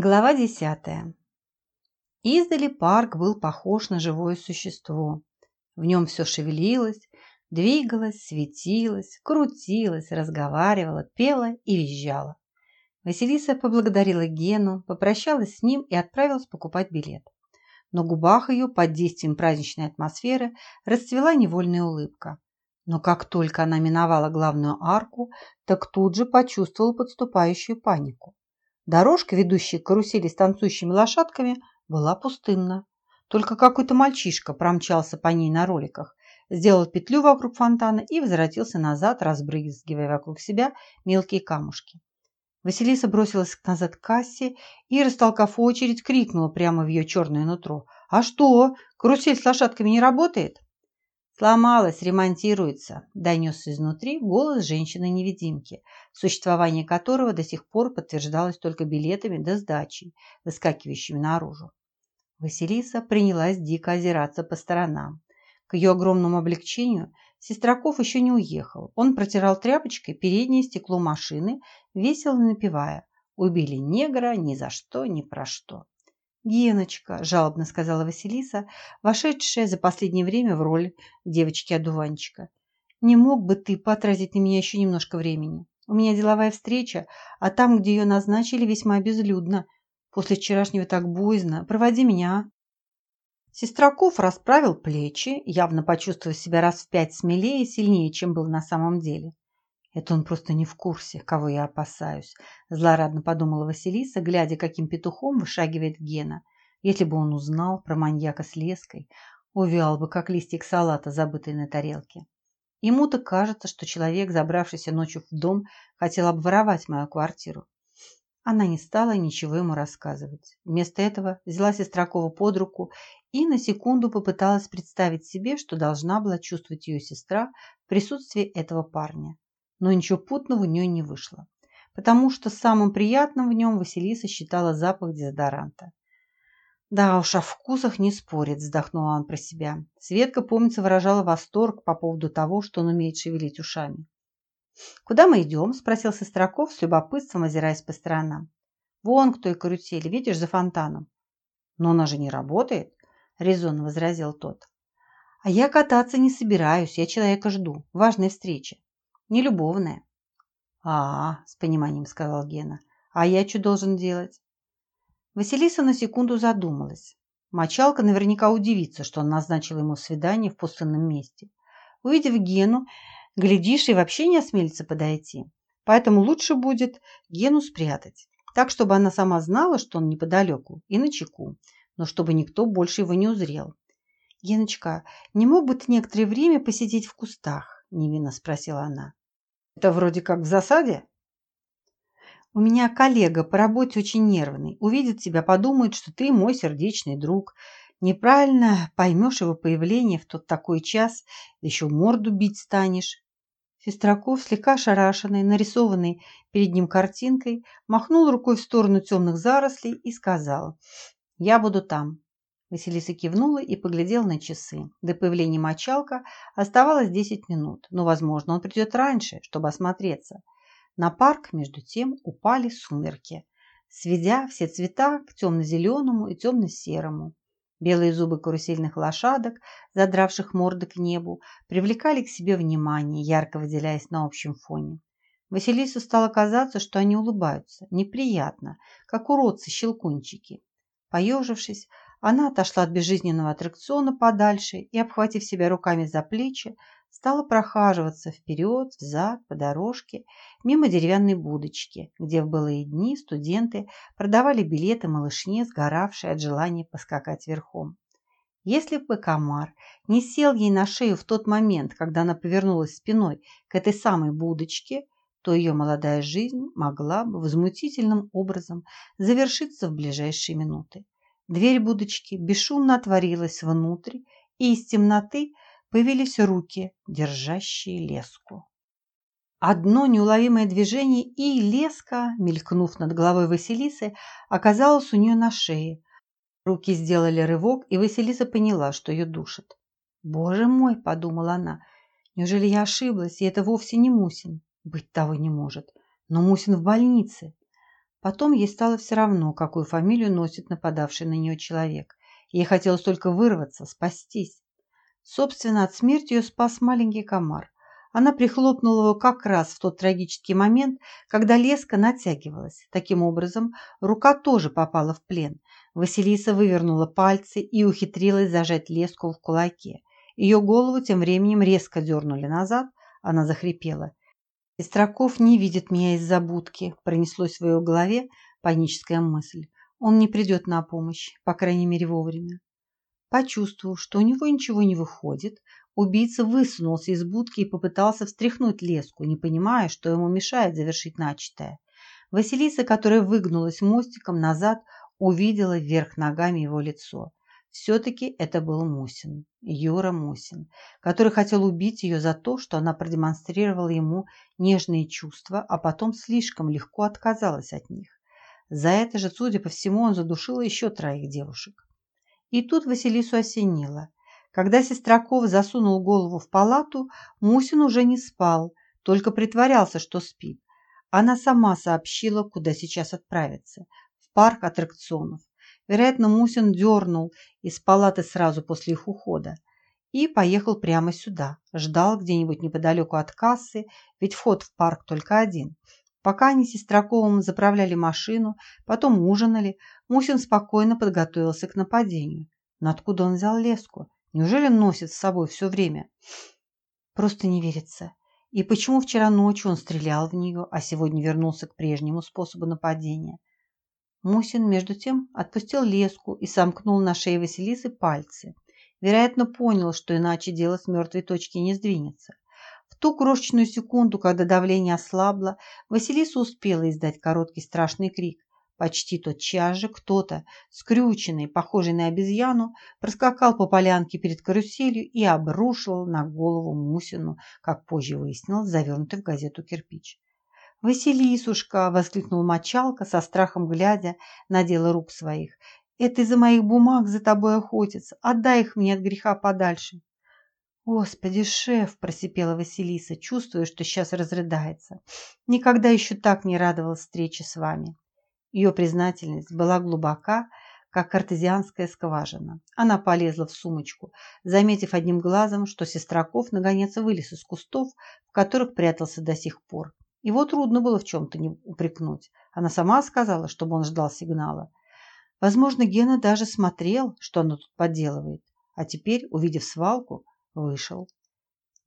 Глава десятая. Издали парк был похож на живое существо. В нем все шевелилось, двигалось, светилось, крутилось, разговаривало, пело и визжало. Василиса поблагодарила Гену, попрощалась с ним и отправилась покупать билет. На губах ее под действием праздничной атмосферы расцвела невольная улыбка. Но как только она миновала главную арку, так тут же почувствовала подступающую панику. Дорожка, ведущая к карусели с танцующими лошадками, была пустынна. Только какой-то мальчишка промчался по ней на роликах, сделал петлю вокруг фонтана и возвратился назад, разбрызгивая вокруг себя мелкие камушки. Василиса бросилась назад к кассе и, растолкав очередь, крикнула прямо в ее черное нутро. «А что, карусель с лошадками не работает?» «Сломалась, ремонтируется», – донесся изнутри голос женщины-невидимки, существование которого до сих пор подтверждалось только билетами до сдачи, выскакивающими наружу. Василиса принялась дико озираться по сторонам. К ее огромному облегчению Сестраков еще не уехал. Он протирал тряпочкой переднее стекло машины, весело напевая «Убили негра ни за что, ни про что». «Геночка», – жалобно сказала Василиса, вошедшая за последнее время в роль девочки-одуванчика. «Не мог бы ты потратить на меня еще немножко времени? У меня деловая встреча, а там, где ее назначили, весьма безлюдно. После вчерашнего так буйно. Проводи меня, а?» Сестраков расправил плечи, явно почувствовав себя раз в пять смелее и сильнее, чем был на самом деле. Это он просто не в курсе, кого я опасаюсь, злорадно подумала Василиса, глядя, каким петухом вышагивает Гена. Если бы он узнал про маньяка с леской, увял бы, как листик салата, забытый на тарелке. Ему-то кажется, что человек, забравшийся ночью в дом, хотел обворовать мою квартиру. Она не стала ничего ему рассказывать. Вместо этого взяла Сестракова под руку и на секунду попыталась представить себе, что должна была чувствовать ее сестра в присутствии этого парня но ничего путного у нее не вышло, потому что самым приятным в нем Василиса считала запах дезодоранта. «Да уж, о вкусах не спорит», – вздохнула он про себя. Светка, помнится, выражала восторг по поводу того, что он умеет шевелить ушами. «Куда мы идем?» – спросил Сестраков с любопытством, озираясь по сторонам. «Вон к той карусели, видишь, за фонтаном». «Но она же не работает», – резонно возразил тот. «А я кататься не собираюсь, я человека жду. Важная встреча. Не любовная. А, с пониманием сказал Гена. А я что должен делать? Василиса на секунду задумалась. Мочалка наверняка удивится, что он назначил ему свидание в пустынном месте. Увидев Гену, глядишь, и вообще не осмелится подойти. Поэтому лучше будет Гену спрятать. Так, чтобы она сама знала, что он неподалеку и на чеку, но чтобы никто больше его не узрел. «Геночка, не мог бы ты некоторое время посидеть в кустах?» – невинно спросила она. Это вроде как в засаде? У меня коллега по работе очень нервный. Увидит тебя, подумает, что ты мой сердечный друг. Неправильно поймешь его появление в тот такой час, еще морду бить станешь. Сестраков, слегка ошарашенный, нарисованный перед ним картинкой, махнул рукой в сторону темных зарослей и сказал «Я буду там». Василиса кивнула и поглядела на часы. До появления мочалка оставалось 10 минут, но, возможно, он придет раньше, чтобы осмотреться. На парк, между тем, упали сумерки, сведя все цвета к темно-зеленому и темно-серому. Белые зубы карусельных лошадок, задравших морды к небу, привлекали к себе внимание, ярко выделяясь на общем фоне. Василису стало казаться, что они улыбаются, неприятно, как уродцы-щелкунчики. Поежившись, она отошла от безжизненного аттракциона подальше и, обхватив себя руками за плечи, стала прохаживаться вперед, взад, по дорожке, мимо деревянной будочки, где в былые дни студенты продавали билеты малышне, сгоравшей от желания поскакать верхом. Если бы комар не сел ей на шею в тот момент, когда она повернулась спиной к этой самой будочке, то ее молодая жизнь могла бы возмутительным образом завершиться в ближайшие минуты. Дверь будочки бесшумно отворилась внутрь, и из темноты появились руки, держащие леску. Одно неуловимое движение, и леска, мелькнув над головой Василисы, оказалась у нее на шее. Руки сделали рывок, и Василиса поняла, что ее душит. «Боже мой!» – подумала она. «Неужели я ошиблась, и это вовсе не Мусин? Быть того не может. Но Мусин в больнице. Потом ей стало все равно, какую фамилию носит нападавший на нее человек. Ей хотелось только вырваться, спастись. Собственно, от смерти ее спас маленький комар. Она прихлопнула его как раз в тот трагический момент, когда леска натягивалась. Таким образом, рука тоже попала в плен. Василиса вывернула пальцы и ухитрилась зажать леску в кулаке. Ее голову тем временем резко дернули назад, она захрипела. «Истраков не видит меня из-за будки», – пронеслось в ее голове паническая мысль. «Он не придет на помощь, по крайней мере вовремя». Почувствовав, что у него ничего не выходит, убийца высунулся из будки и попытался встряхнуть леску, не понимая, что ему мешает завершить начатое. Василиса, которая выгнулась мостиком назад, увидела вверх ногами его лицо. Все-таки это был Мусин, Юра Мусин, который хотел убить ее за то, что она продемонстрировала ему нежные чувства, а потом слишком легко отказалась от них. За это же, судя по всему, он задушил еще троих девушек. И тут Василису осенило. Когда Сестраков засунул голову в палату, Мусин уже не спал, только притворялся, что спит. Она сама сообщила, куда сейчас отправиться – в парк аттракционов. Вероятно, Мусин дернул из палаты сразу после их ухода и поехал прямо сюда. Ждал где-нибудь неподалеку от кассы, ведь вход в парк только один. Пока они с Сестраковым заправляли машину, потом ужинали, Мусин спокойно подготовился к нападению. Но откуда он взял леску? Неужели носит с собой все время? Просто не верится. И почему вчера ночью он стрелял в нее, а сегодня вернулся к прежнему способу нападения? Мусин, между тем, отпустил леску и сомкнул на шее Василисы пальцы. Вероятно, понял, что иначе дело с мертвой точки не сдвинется. В ту крошечную секунду, когда давление ослабло, Василиса успела издать короткий страшный крик. Почти тотчас же кто-то, скрюченный, похожий на обезьяну, проскакал по полянке перед каруселью и обрушил на голову Мусину, как позже выяснилось, завернутый в газету кирпич. «Василисушка!» – воскликнул мочалка, со страхом глядя на дело рук своих. «Это из-за моих бумаг за тобой охотятся. Отдай их мне от греха подальше». «Господи, шеф!» – просипела Василиса, чувствуя, что сейчас разрыдается. «Никогда еще так не радовалась встрече с вами». Ее признательность была глубока, как артезианская скважина. Она полезла в сумочку, заметив одним глазом, что Сестраков наконец вылез из кустов, в которых прятался до сих пор. Его трудно было в чем-то не упрекнуть. Она сама сказала, чтобы он ждал сигнала. Возможно, Гена даже смотрел, что она тут подделывает, а теперь, увидев свалку, вышел.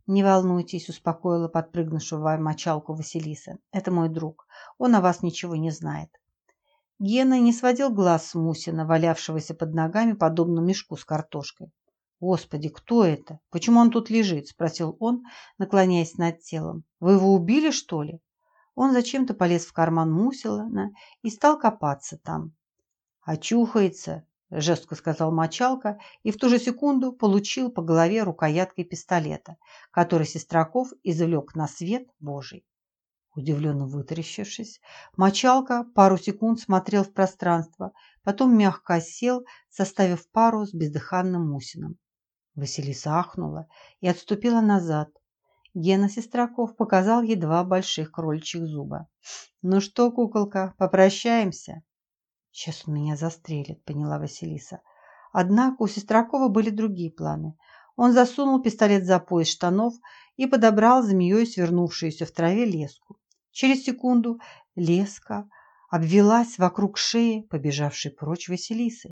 «Не волнуйтесь», – успокоила подпрыгнувшего мочалку Василиса. «Это мой друг. Он о вас ничего не знает». Гена не сводил глаз с Мусина, валявшегося под ногами, подобно мешку с картошкой. «Господи, кто это? Почему он тут лежит?» – спросил он, наклоняясь над телом. «Вы его убили, что ли?» Он зачем-то полез в карман Мусилана и стал копаться там. «Очухается», – жестко сказал мочалка, и в ту же секунду получил по голове рукояткой пистолета, который Сестраков извлек на свет Божий. Удивленно вытаращившись, мочалка пару секунд смотрел в пространство, потом мягко осел, составив пару с бездыханным Мусином. Василиса ахнула и отступила назад, Гена Сестраков показал ей два больших крольчих зуба. «Ну что, куколка, попрощаемся?» «Сейчас он меня застрелит», — поняла Василиса. Однако у Сестракова были другие планы. Он засунул пистолет за пояс штанов и подобрал змеей свернувшуюся в траве леску. Через секунду леска обвелась вокруг шеи побежавшей прочь Василисы.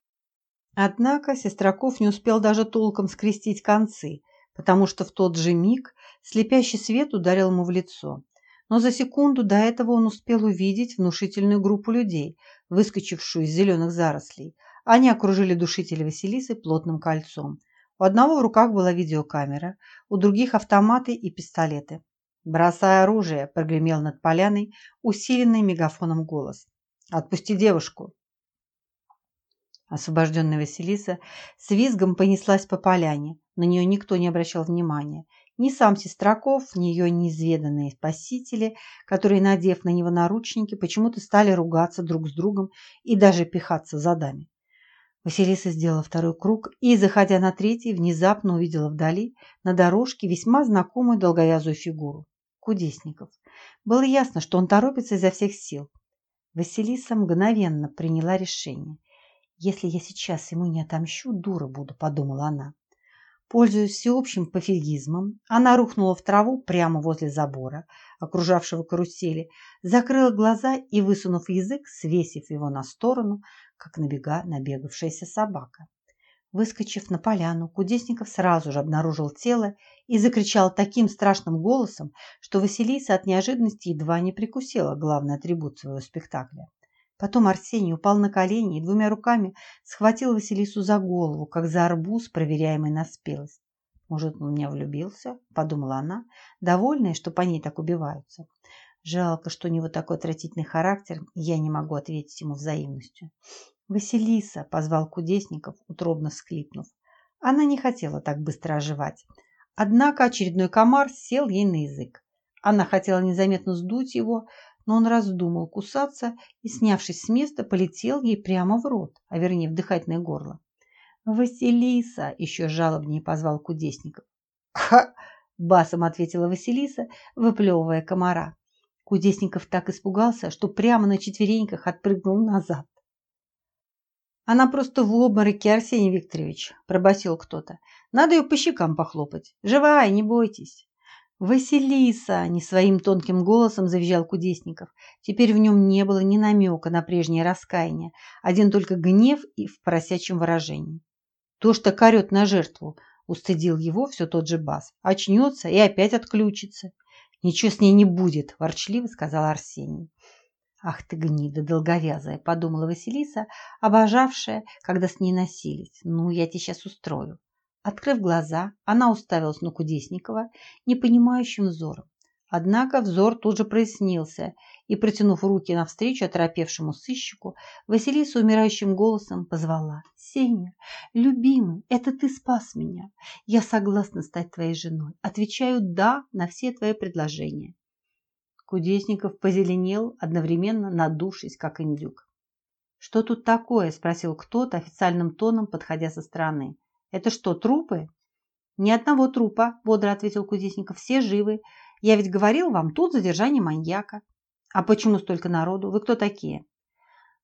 Однако Сестраков не успел даже толком скрестить концы, потому что в тот же миг Слепящий свет ударил ему в лицо. Но за секунду до этого он успел увидеть внушительную группу людей, выскочившую из зеленых зарослей. Они окружили душителя Василисы плотным кольцом. У одного в руках была видеокамера, у других автоматы и пистолеты. «Бросай оружие!» – прогремел над поляной усиленный мегафоном голос. «Отпусти девушку!» Освобожденная Василиса с визгом понеслась по поляне. На нее никто не обращал внимания. Ни сам Сестраков, ни ее неизведанные спасители, которые, надев на него наручники, почему-то стали ругаться друг с другом и даже пихаться задами. Василиса сделала второй круг и, заходя на третий, внезапно увидела вдали на дорожке весьма знакомую долговязую фигуру – Кудесников. Было ясно, что он торопится изо всех сил. Василиса мгновенно приняла решение. «Если я сейчас ему не отомщу, дура буду», – подумала она. Пользуясь всеобщим пофигизмом, она рухнула в траву прямо возле забора, окружавшего карусели, закрыла глаза и, высунув язык, свесив его на сторону, как набега набегавшаяся собака. Выскочив на поляну, Кудесников сразу же обнаружил тело и закричал таким страшным голосом, что Василиса от неожиданности едва не прикусила главный атрибут своего спектакля. Потом Арсений упал на колени и двумя руками схватил Василису за голову, как за арбуз, проверяемый на спелость. «Может, он меня влюбился?» – подумала она, довольная, что по ней так убиваются. Жалко, что у него такой отвратительный характер, и я не могу ответить ему взаимностью. «Василиса!» – позвал Кудесников, утробно всклипнув. Она не хотела так быстро оживать. Однако очередной комар сел ей на язык. Она хотела незаметно сдуть его, но он раздумал кусаться и, снявшись с места, полетел ей прямо в рот, а вернее в дыхательное горло. «Василиса!» – еще жалобнее позвал Кудесников. «Ха!» – басом ответила Василиса, выплевывая комара. Кудесников так испугался, что прямо на четвереньках отпрыгнул назад. «Она просто в обмороке, Арсений Викторович», – пробасил кто-то. «Надо ее по щекам похлопать. Живая, не бойтесь». «Василиса!» – не своим тонким голосом завизжал Кудесников. Теперь в нем не было ни намека на прежнее раскаяние, один только гнев и в поросячьем выражении. «То, что корет на жертву!» – устыдил его все тот же бас. «Очнется и опять отключится». «Ничего с ней не будет!» – ворчливо сказал Арсений. «Ах ты гнида долговязая!» – подумала Василиса, обожавшая, когда с ней носились. «Ну, я тебе сейчас устрою». Открыв глаза, она уставилась на Кудесникова непонимающим взором. Однако взор тут же прояснился, и, протянув руки навстречу оторопевшему сыщику, Василиса умирающим голосом позвала. «Сеня, любимый, это ты спас меня. Я согласна стать твоей женой. Отвечаю «да» на все твои предложения». Кудесников позеленел, одновременно надувшись, как индюк. «Что тут такое?» – спросил кто-то официальным тоном, подходя со стороны. Это что, трупы? Ни одного трупа, бодро ответил Кудесников. Все живы. Я ведь говорил вам, тут задержание маньяка. А почему столько народу? Вы кто такие?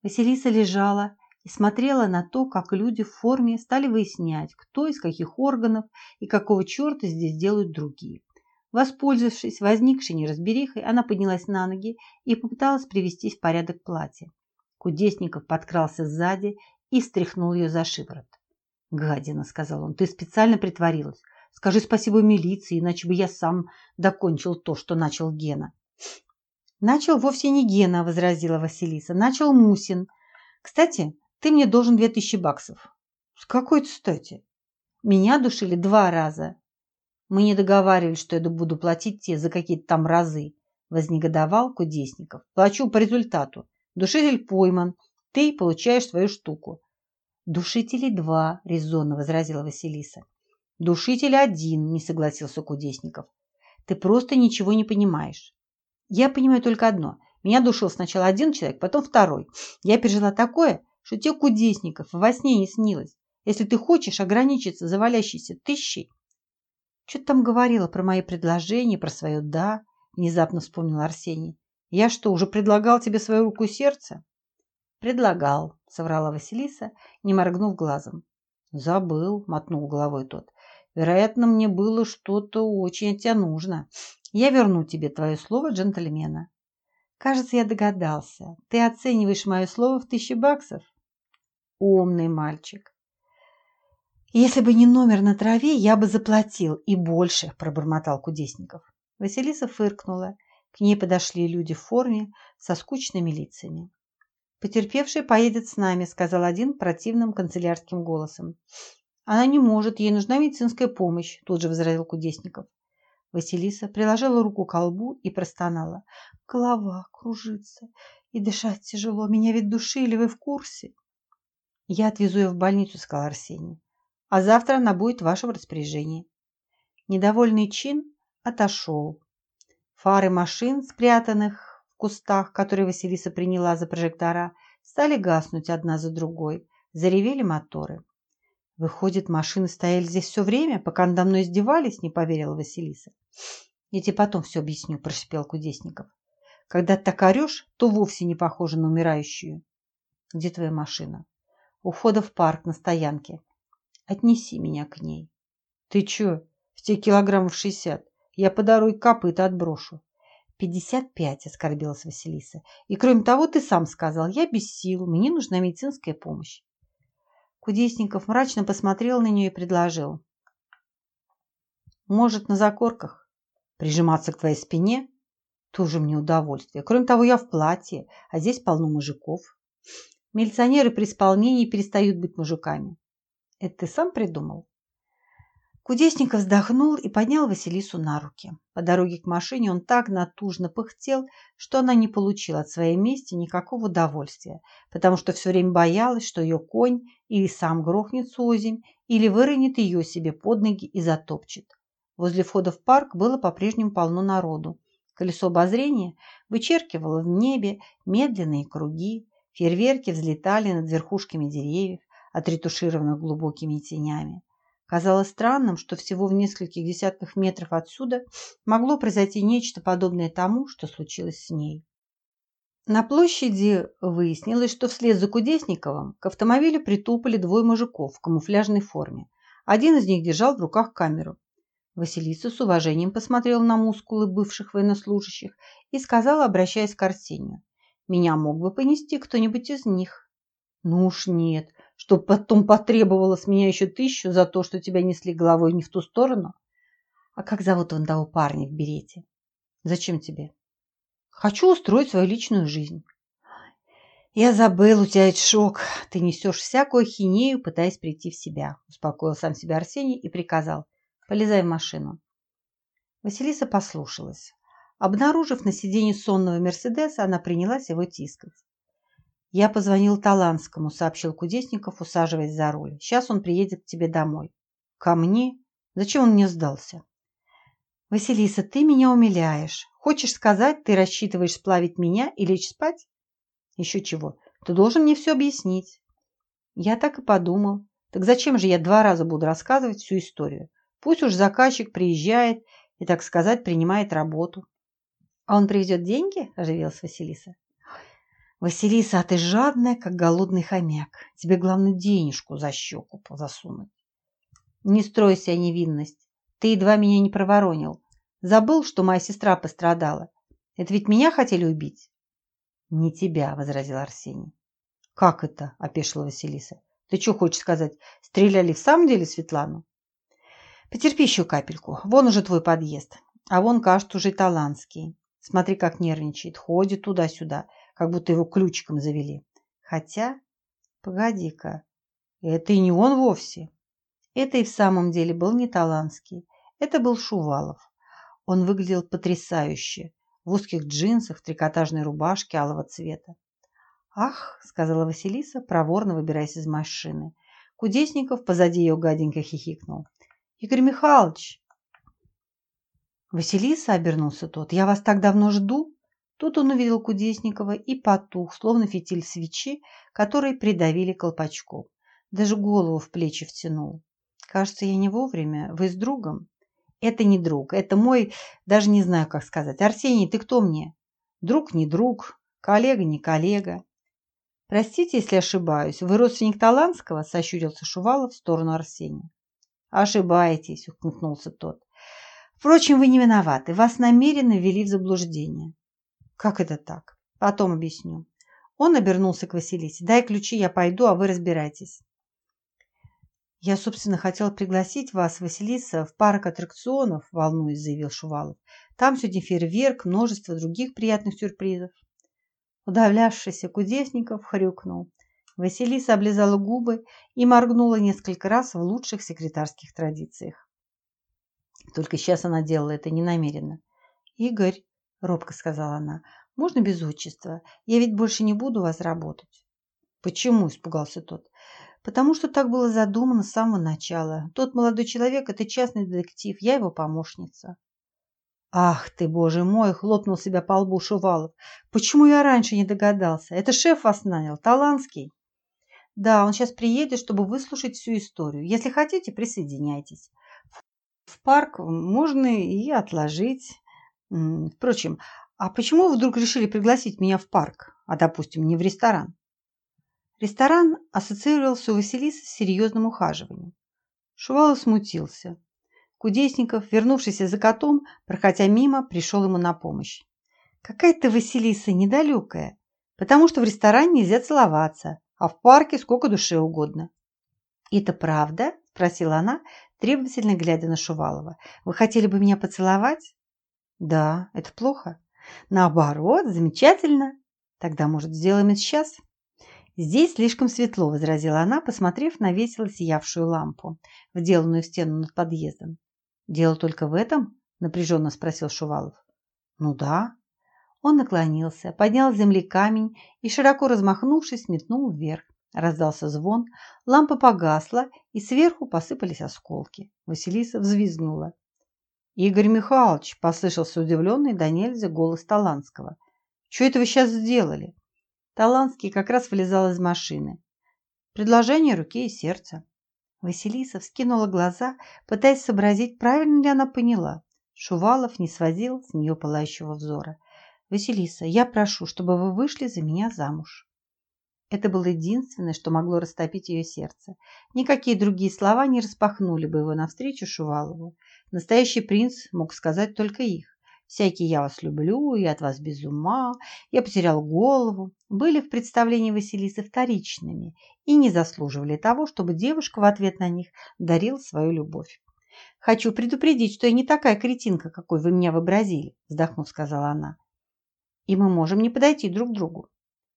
Василиса лежала и смотрела на то, как люди в форме стали выяснять, кто из каких органов и какого черта здесь делают другие. Воспользовавшись возникшей неразберихой, она поднялась на ноги и попыталась привести в порядок платье. Кудесников подкрался сзади и встряхнул ее за шиворот. «Гадина», — сказал он, — «ты специально притворилась. Скажи спасибо милиции, иначе бы я сам докончил то, что начал Гена». «Начал вовсе не Гена», — возразила Василиса. «Начал Мусин. Кстати, ты мне должен две тысячи баксов». «С какой стати?» «Меня душили два раза». «Мы не договаривались, что я буду платить тебе за какие-то там разы», — вознегодовал Кудесников. «Плачу по результату. Душитель пойман. Ты получаешь свою штуку. «Душителей два», – резонно возразила Василиса. «Душитель один», – не согласился Кудесников. «Ты просто ничего не понимаешь. Я понимаю только одно. Меня душил сначала один человек, потом второй. Я пережила такое, что тебе Кудесников во сне не снилось. Если ты хочешь ограничиться завалящейся тысячей...» «Что ты там говорила про мои предложения, про свое «да», – внезапно вспомнил Арсений. «Я что, уже предлагал тебе свою руку и сердце?» «Предлагал», — соврала Василиса, не моргнув глазом. «Забыл», — мотнул головой тот. «Вероятно, мне было что-то очень от тебя нужно. Я верну тебе твое слово джентльмена». «Кажется, я догадался. Ты оцениваешь мое слово в тысячи баксов?» «Умный мальчик». «Если бы не номер на траве, я бы заплатил и больше», – пробормотал Кудесников. Василиса фыркнула. К ней подошли люди в форме со скучными лицами. «Потерпевший поедет с нами», – сказал один противным канцелярским голосом. «Она не может, ей нужна медицинская помощь», – тут же возразил Кудесников. Василиса приложила руку к колбу и простонала. «Голова кружится, и дышать тяжело. Меня ведь душили, вы в курсе?» «Я отвезу ее в больницу», – сказал Арсений. «А завтра она будет в вашем распоряжении». Недовольный чин отошел. Фары машин, спрятанных кустах, которые Василиса приняла за прожектора, стали гаснуть одна за другой. Заревели моторы. Выходит, машины стояли здесь все время, пока надо мной издевались, не поверила Василиса. Я тебе потом все объясню, прошипел Кудесников. Когда ты так орешь, то вовсе не похожа на умирающую. Где твоя машина? У входа в парк на стоянке. Отнеси меня к ней. Ты чё? В те килограммов шестьдесят. Я по дороге копыта отброшу. «Пятьдесят пять», — оскорбилась Василиса. «И кроме того, ты сам сказал, я без сил, мне нужна медицинская помощь». Кудесников мрачно посмотрел на нее и предложил. «Может, на закорках? Прижиматься к твоей спине? Тоже мне удовольствие. Кроме того, я в платье, а здесь полно мужиков. Милиционеры при исполнении перестают быть мужиками. Это ты сам придумал?» Кудесников вздохнул и поднял Василису на руки. По дороге к машине он так натужно пыхтел, что она не получила от своей мести никакого удовольствия, потому что все время боялась, что ее конь или сам грохнется озимь, или выронит ее себе под ноги и затопчет. Возле входа в парк было по-прежнему полно народу. Колесо обозрения вычеркивало в небе медленные круги, фейерверки взлетали над верхушками деревьев, отретушированных глубокими тенями. Казалось странным, что всего в нескольких десятках метров отсюда могло произойти нечто подобное тому, что случилось с ней. На площади выяснилось, что вслед за Кудесниковым к автомобилю притопали двое мужиков в камуфляжной форме. Один из них держал в руках камеру. Василиса с уважением посмотрела на мускулы бывших военнослужащих и сказала, обращаясь к Арсению, «Меня мог бы понести кто-нибудь из них». «Ну уж нет, чтоб потом потребовала с меня еще тысячу за то, что тебя несли головой не в ту сторону? А как зовут вон того парня в берете? Зачем тебе? Хочу устроить свою личную жизнь. Я забыл, у тебя это шок. Ты несешь всякую хинею, пытаясь прийти в себя. Успокоил сам себя Арсений и приказал. Полезай в машину. Василиса послушалась. Обнаружив на сиденье сонного Мерседеса, она принялась его тискать. «Я позвонил Таланскому», — сообщил Кудесников, усаживаясь за руль. «Сейчас он приедет к тебе домой». «Ко мне? Зачем он мне сдался?» «Василиса, ты меня умиляешь. Хочешь сказать, ты рассчитываешь сплавить меня и лечь спать?» «Еще чего. Ты должен мне все объяснить». «Я так и подумал. Так зачем же я два раза буду рассказывать всю историю? Пусть уж заказчик приезжает и, так сказать, принимает работу». «А он привезет деньги?» – оживилась Василиса. Василиса, а ты жадная, как голодный хомяк. Тебе главное денежку за щеку засунуть. Не стройся невинность. Ты едва меня не проворонил. Забыл, что моя сестра пострадала. Это ведь меня хотели убить? Не тебя, возразил Арсений. Как это? опешила Василиса. Ты что хочешь сказать? Стреляли в самом деле Светлану? Потерпи еще капельку. Вон уже твой подъезд. А вон, кажется, уже Таланский. Смотри, как нервничает. Ходит туда-сюда как будто его ключиком завели. Хотя, погоди-ка, это и не он вовсе. Это и в самом деле был не Таланский. Это был Шувалов. Он выглядел потрясающе. В узких джинсах, трикотажной рубашке алого цвета. «Ах!» – сказала Василиса, проворно выбираясь из машины. Кудесников позади ее гаденько хихикнул. «Игорь Михайлович!» «Василиса!» – обернулся тот. «Я вас так давно жду!» Тут он увидел Кудесникова и потух, словно фитиль свечи, который придавили колпачком. Даже голову в плечи втянул. «Кажется, я не вовремя. Вы с другом?» «Это не друг. Это мой... Даже не знаю, как сказать. Арсений, ты кто мне?» «Друг не друг. Коллега не коллега». «Простите, если ошибаюсь. Вы родственник Таланского?» – сощурился Шувалов в сторону Арсения. «Ошибаетесь», – ухмыльнулся тот. «Впрочем, вы не виноваты. Вас намеренно ввели в заблуждение. Как это так? Потом объясню. Он обернулся к Василисе. Дай ключи, я пойду, а вы разбирайтесь. Я, собственно, хотел пригласить вас, Василиса, в парк аттракционов, волнуясь, заявил Шувалов. Там сегодня фейерверк, множество других приятных сюрпризов. Удавлявшийся Кудесников хрюкнул. Василиса облизала губы и моргнула несколько раз в лучших секретарских традициях. Только сейчас она делала это ненамеренно. «Игорь», робко сказала она. Можно без отчества? Я ведь больше не буду вас работать. Почему? испугался тот. Потому что так было задумано с самого начала. Тот молодой человек это частный детектив, я его помощница. Ах ты, боже мой, хлопнул себя по лбу Шувалов. Почему я раньше не догадался? Это шеф вас нанял, Таланский. Да, он сейчас приедет, чтобы выслушать всю историю. Если хотите, присоединяйтесь. В парк можно и отложить. Впрочем, А почему вы вдруг решили пригласить меня в парк, а, допустим, не в ресторан? Ресторан ассоциировался у Василисы с серьезным ухаживанием. Шувалов смутился. Кудесников, вернувшийся за котом, проходя мимо, пришел ему на помощь. «Какая ты, Василиса, недалекая, потому что в ресторане нельзя целоваться, а в парке сколько душе угодно». «Это правда?» – спросила она, требовательно глядя на Шувалова. «Вы хотели бы меня поцеловать?» «Да, это плохо». «Наоборот, замечательно. Тогда, может, сделаем это сейчас?» «Здесь слишком светло», – возразила она, посмотрев на весело сиявшую лампу, вделанную в стену над подъездом. «Дело только в этом?» – напряженно спросил Шувалов. «Ну да». Он наклонился, поднял с земли камень и, широко размахнувшись, метнул вверх. Раздался звон, лампа погасла, и сверху посыпались осколки. Василиса взвизгнула. «Игорь Михайлович!» – послышался удивленный до нельзя голос Таланского. «Что это вы сейчас сделали?» Таланский как раз вылезал из машины. Предложение руки и сердца. Василиса вскинула глаза, пытаясь сообразить, правильно ли она поняла. Шувалов не сводил с нее пылающего взора. «Василиса, я прошу, чтобы вы вышли за меня замуж». Это было единственное, что могло растопить ее сердце. Никакие другие слова не распахнули бы его навстречу Шувалову. Настоящий принц мог сказать только их. Всякие «я вас люблю», «я от вас без ума», «я потерял голову» были в представлении Василисы вторичными и не заслуживали того, чтобы девушка в ответ на них дарила свою любовь. «Хочу предупредить, что я не такая кретинка, какой вы меня вообразили», вздохнув, сказала она. «И мы можем не подойти друг к другу.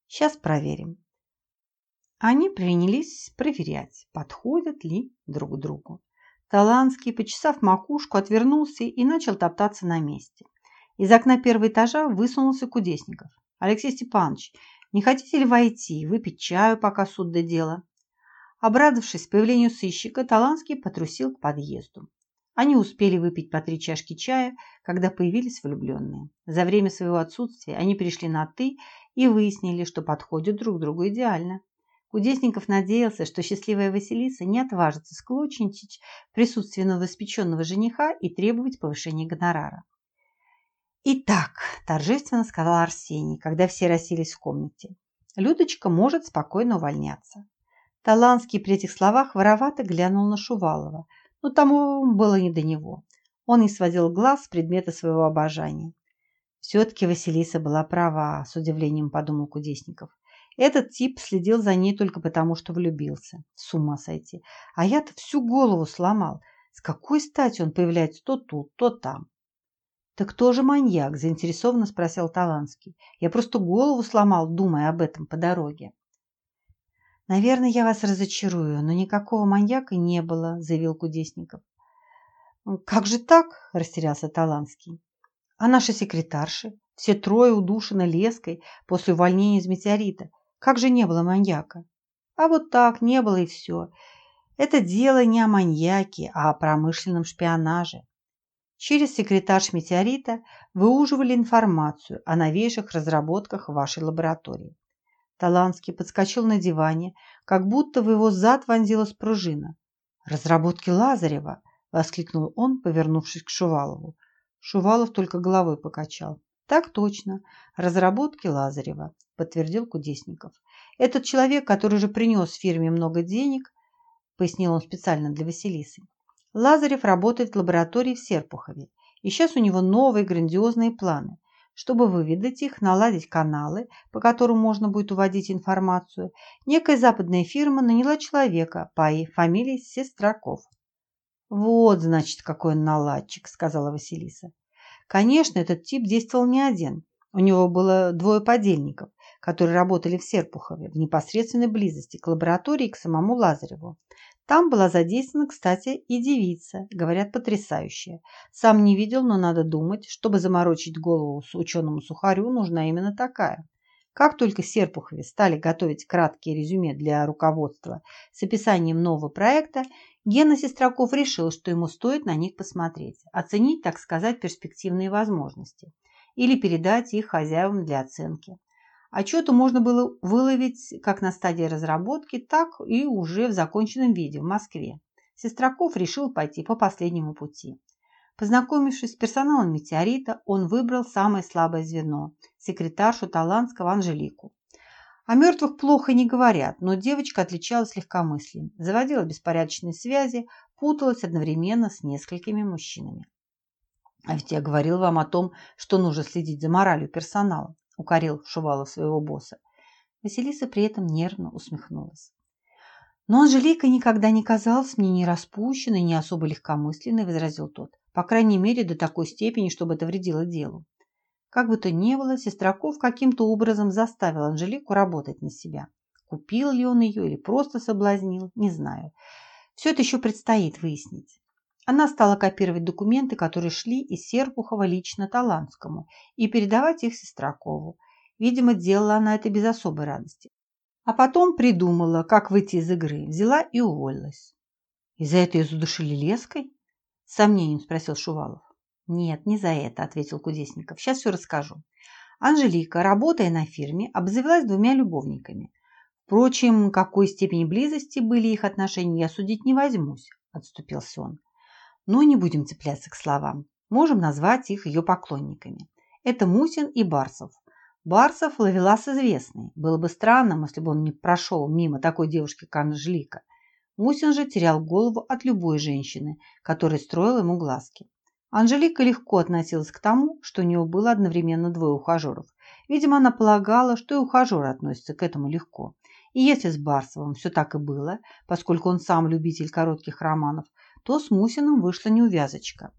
Сейчас проверим». Они принялись проверять, подходят ли друг другу. Таланский, почесав макушку, отвернулся и начал топтаться на месте. Из окна первого этажа высунулся Кудесников. «Алексей Степанович, не хотите ли войти, выпить чаю, пока суд до дела?» Обрадовавшись появлению сыщика, Таланский потрусил к подъезду. Они успели выпить по три чашки чая, когда появились влюбленные. За время своего отсутствия они перешли на «ты» и выяснили, что подходят друг другу идеально. Кудесников надеялся, что счастливая Василиса не отважится склочничать в присутствии новоиспеченного жениха и требовать повышения гонорара. «Итак», – торжественно сказал Арсений, когда все расселись в комнате, – «Людочка может спокойно увольняться». Таланский при этих словах воровато глянул на Шувалова, но тому было не до него. Он не сводил глаз с предмета своего обожания. Все-таки Василиса была права, с удивлением подумал Кудесников. Этот тип следил за ней только потому, что влюбился. С ума сойти. А я-то всю голову сломал. С какой стати он появляется то тут, то там? «Так кто же маньяк?» – заинтересованно спросил Таланский. «Я просто голову сломал, думая об этом по дороге». «Наверное, я вас разочарую, но никакого маньяка не было», – заявил Кудесников. «Как же так?» – растерялся Таланский. «А наши секретарши? Все трое удушены леской после увольнения из метеорита. Как же не было маньяка?» «А вот так, не было и все. Это дело не о маньяке, а о промышленном шпионаже. Через секретарш метеорита выуживали информацию о новейших разработках в вашей лаборатории. Таланский подскочил на диване, как будто в его зад вонзилась пружина. «Разработки Лазарева!» – воскликнул он, повернувшись к Шувалову. Шувалов только головой покачал. «Так точно. Разработки Лазарева», – подтвердил Кудесников. «Этот человек, который же принес фирме много денег», – пояснил он специально для Василисы, Лазарев работает в лаборатории в Серпухове, и сейчас у него новые грандиозные планы. Чтобы выведать их, наладить каналы, по которым можно будет уводить информацию, некая западная фирма наняла человека по фамилии Сестраков. «Вот, значит, какой он наладчик», – сказала Василиса. Конечно, этот тип действовал не один. У него было двое подельников, которые работали в Серпухове в непосредственной близости к лаборатории к самому Лазареву. Там была задействована, кстати, и девица, говорят, потрясающая. Сам не видел, но надо думать, чтобы заморочить голову ученому сухарю, нужна именно такая. Как только Серпухове стали готовить краткие резюме для руководства с описанием нового проекта, Гена Сестраков решил, что ему стоит на них посмотреть, оценить, так сказать, перспективные возможности или передать их хозяевам для оценки. Отчеты можно было выловить как на стадии разработки, так и уже в законченном виде в Москве. Сестраков решил пойти по последнему пути. Познакомившись с персоналом «Метеорита», он выбрал самое слабое звено – секретаршу Талантского Анжелику. О мертвых плохо не говорят, но девочка отличалась легкомыслием, заводила беспорядочные связи, путалась одновременно с несколькими мужчинами. «А ведь я говорил вам о том, что нужно следить за моралью персонала», – укорил Шувалов своего босса. Василиса при этом нервно усмехнулась. «Но Анжелика никогда не казалась мне ни распущенной, ни особо легкомысленной», – возразил тот. По крайней мере, до такой степени, чтобы это вредило делу. Как бы то ни было, Сестраков каким-то образом заставил Анжелику работать на себя. Купил ли он ее или просто соблазнил, не знаю. Все это еще предстоит выяснить. Она стала копировать документы, которые шли из Серпухова лично Таланскому, и передавать их Сестракову. Видимо, делала она это без особой радости. А потом придумала, как выйти из игры, взяла и уволилась. И за это ее задушили леской? С сомнением спросил Шувалов. Нет, не за это, ответил Кудесников. Сейчас все расскажу. Анжелика, работая на фирме, обзавелась двумя любовниками. Впрочем, какой степени близости были их отношения, я судить не возьмусь, отступился он. Но не будем цепляться к словам. Можем назвать их ее поклонниками. Это Мусин и Барсов. Барсов ловелас известный. Было бы странно, если бы он не прошел мимо такой девушки, как Анжелика. Мусин же терял голову от любой женщины, которая строила ему глазки. Анжелика легко относилась к тому, что у него было одновременно двое ухажеров. Видимо, она полагала, что и ухажеры относятся к этому легко. И если с Барсовым все так и было, поскольку он сам любитель коротких романов, то с Мусиным вышла неувязочка.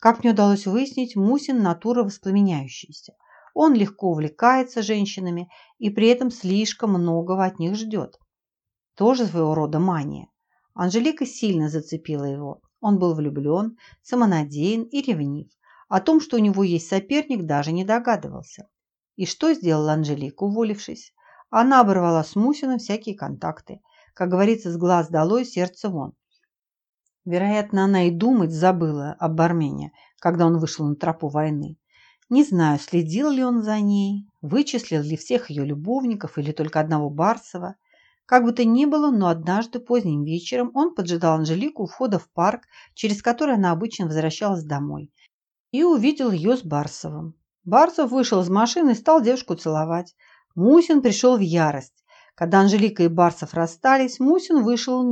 Как мне удалось выяснить, Мусин – натура воспламеняющаяся. Он легко увлекается женщинами и при этом слишком многого от них ждет. Тоже своего рода мания. Анжелика сильно зацепила его. Он был влюблен, самонадеян и ревнив. О том, что у него есть соперник, даже не догадывался. И что сделала Анжелика, уволившись? Она оборвала с Мусиным всякие контакты. Как говорится, с глаз долой, сердце вон. Вероятно, она и думать забыла об Армене, когда он вышел на тропу войны. Не знаю, следил ли он за ней, вычислил ли всех ее любовников или только одного Барсова – как бы то ни было, но однажды поздним вечером он поджидал Анжелику у входа в парк, через который она обычно возвращалась домой, и увидел ее с Барсовым. Барсов вышел из машины и стал девушку целовать. Мусин пришел в ярость. Когда Анжелика и Барсов расстались, Мусин вышел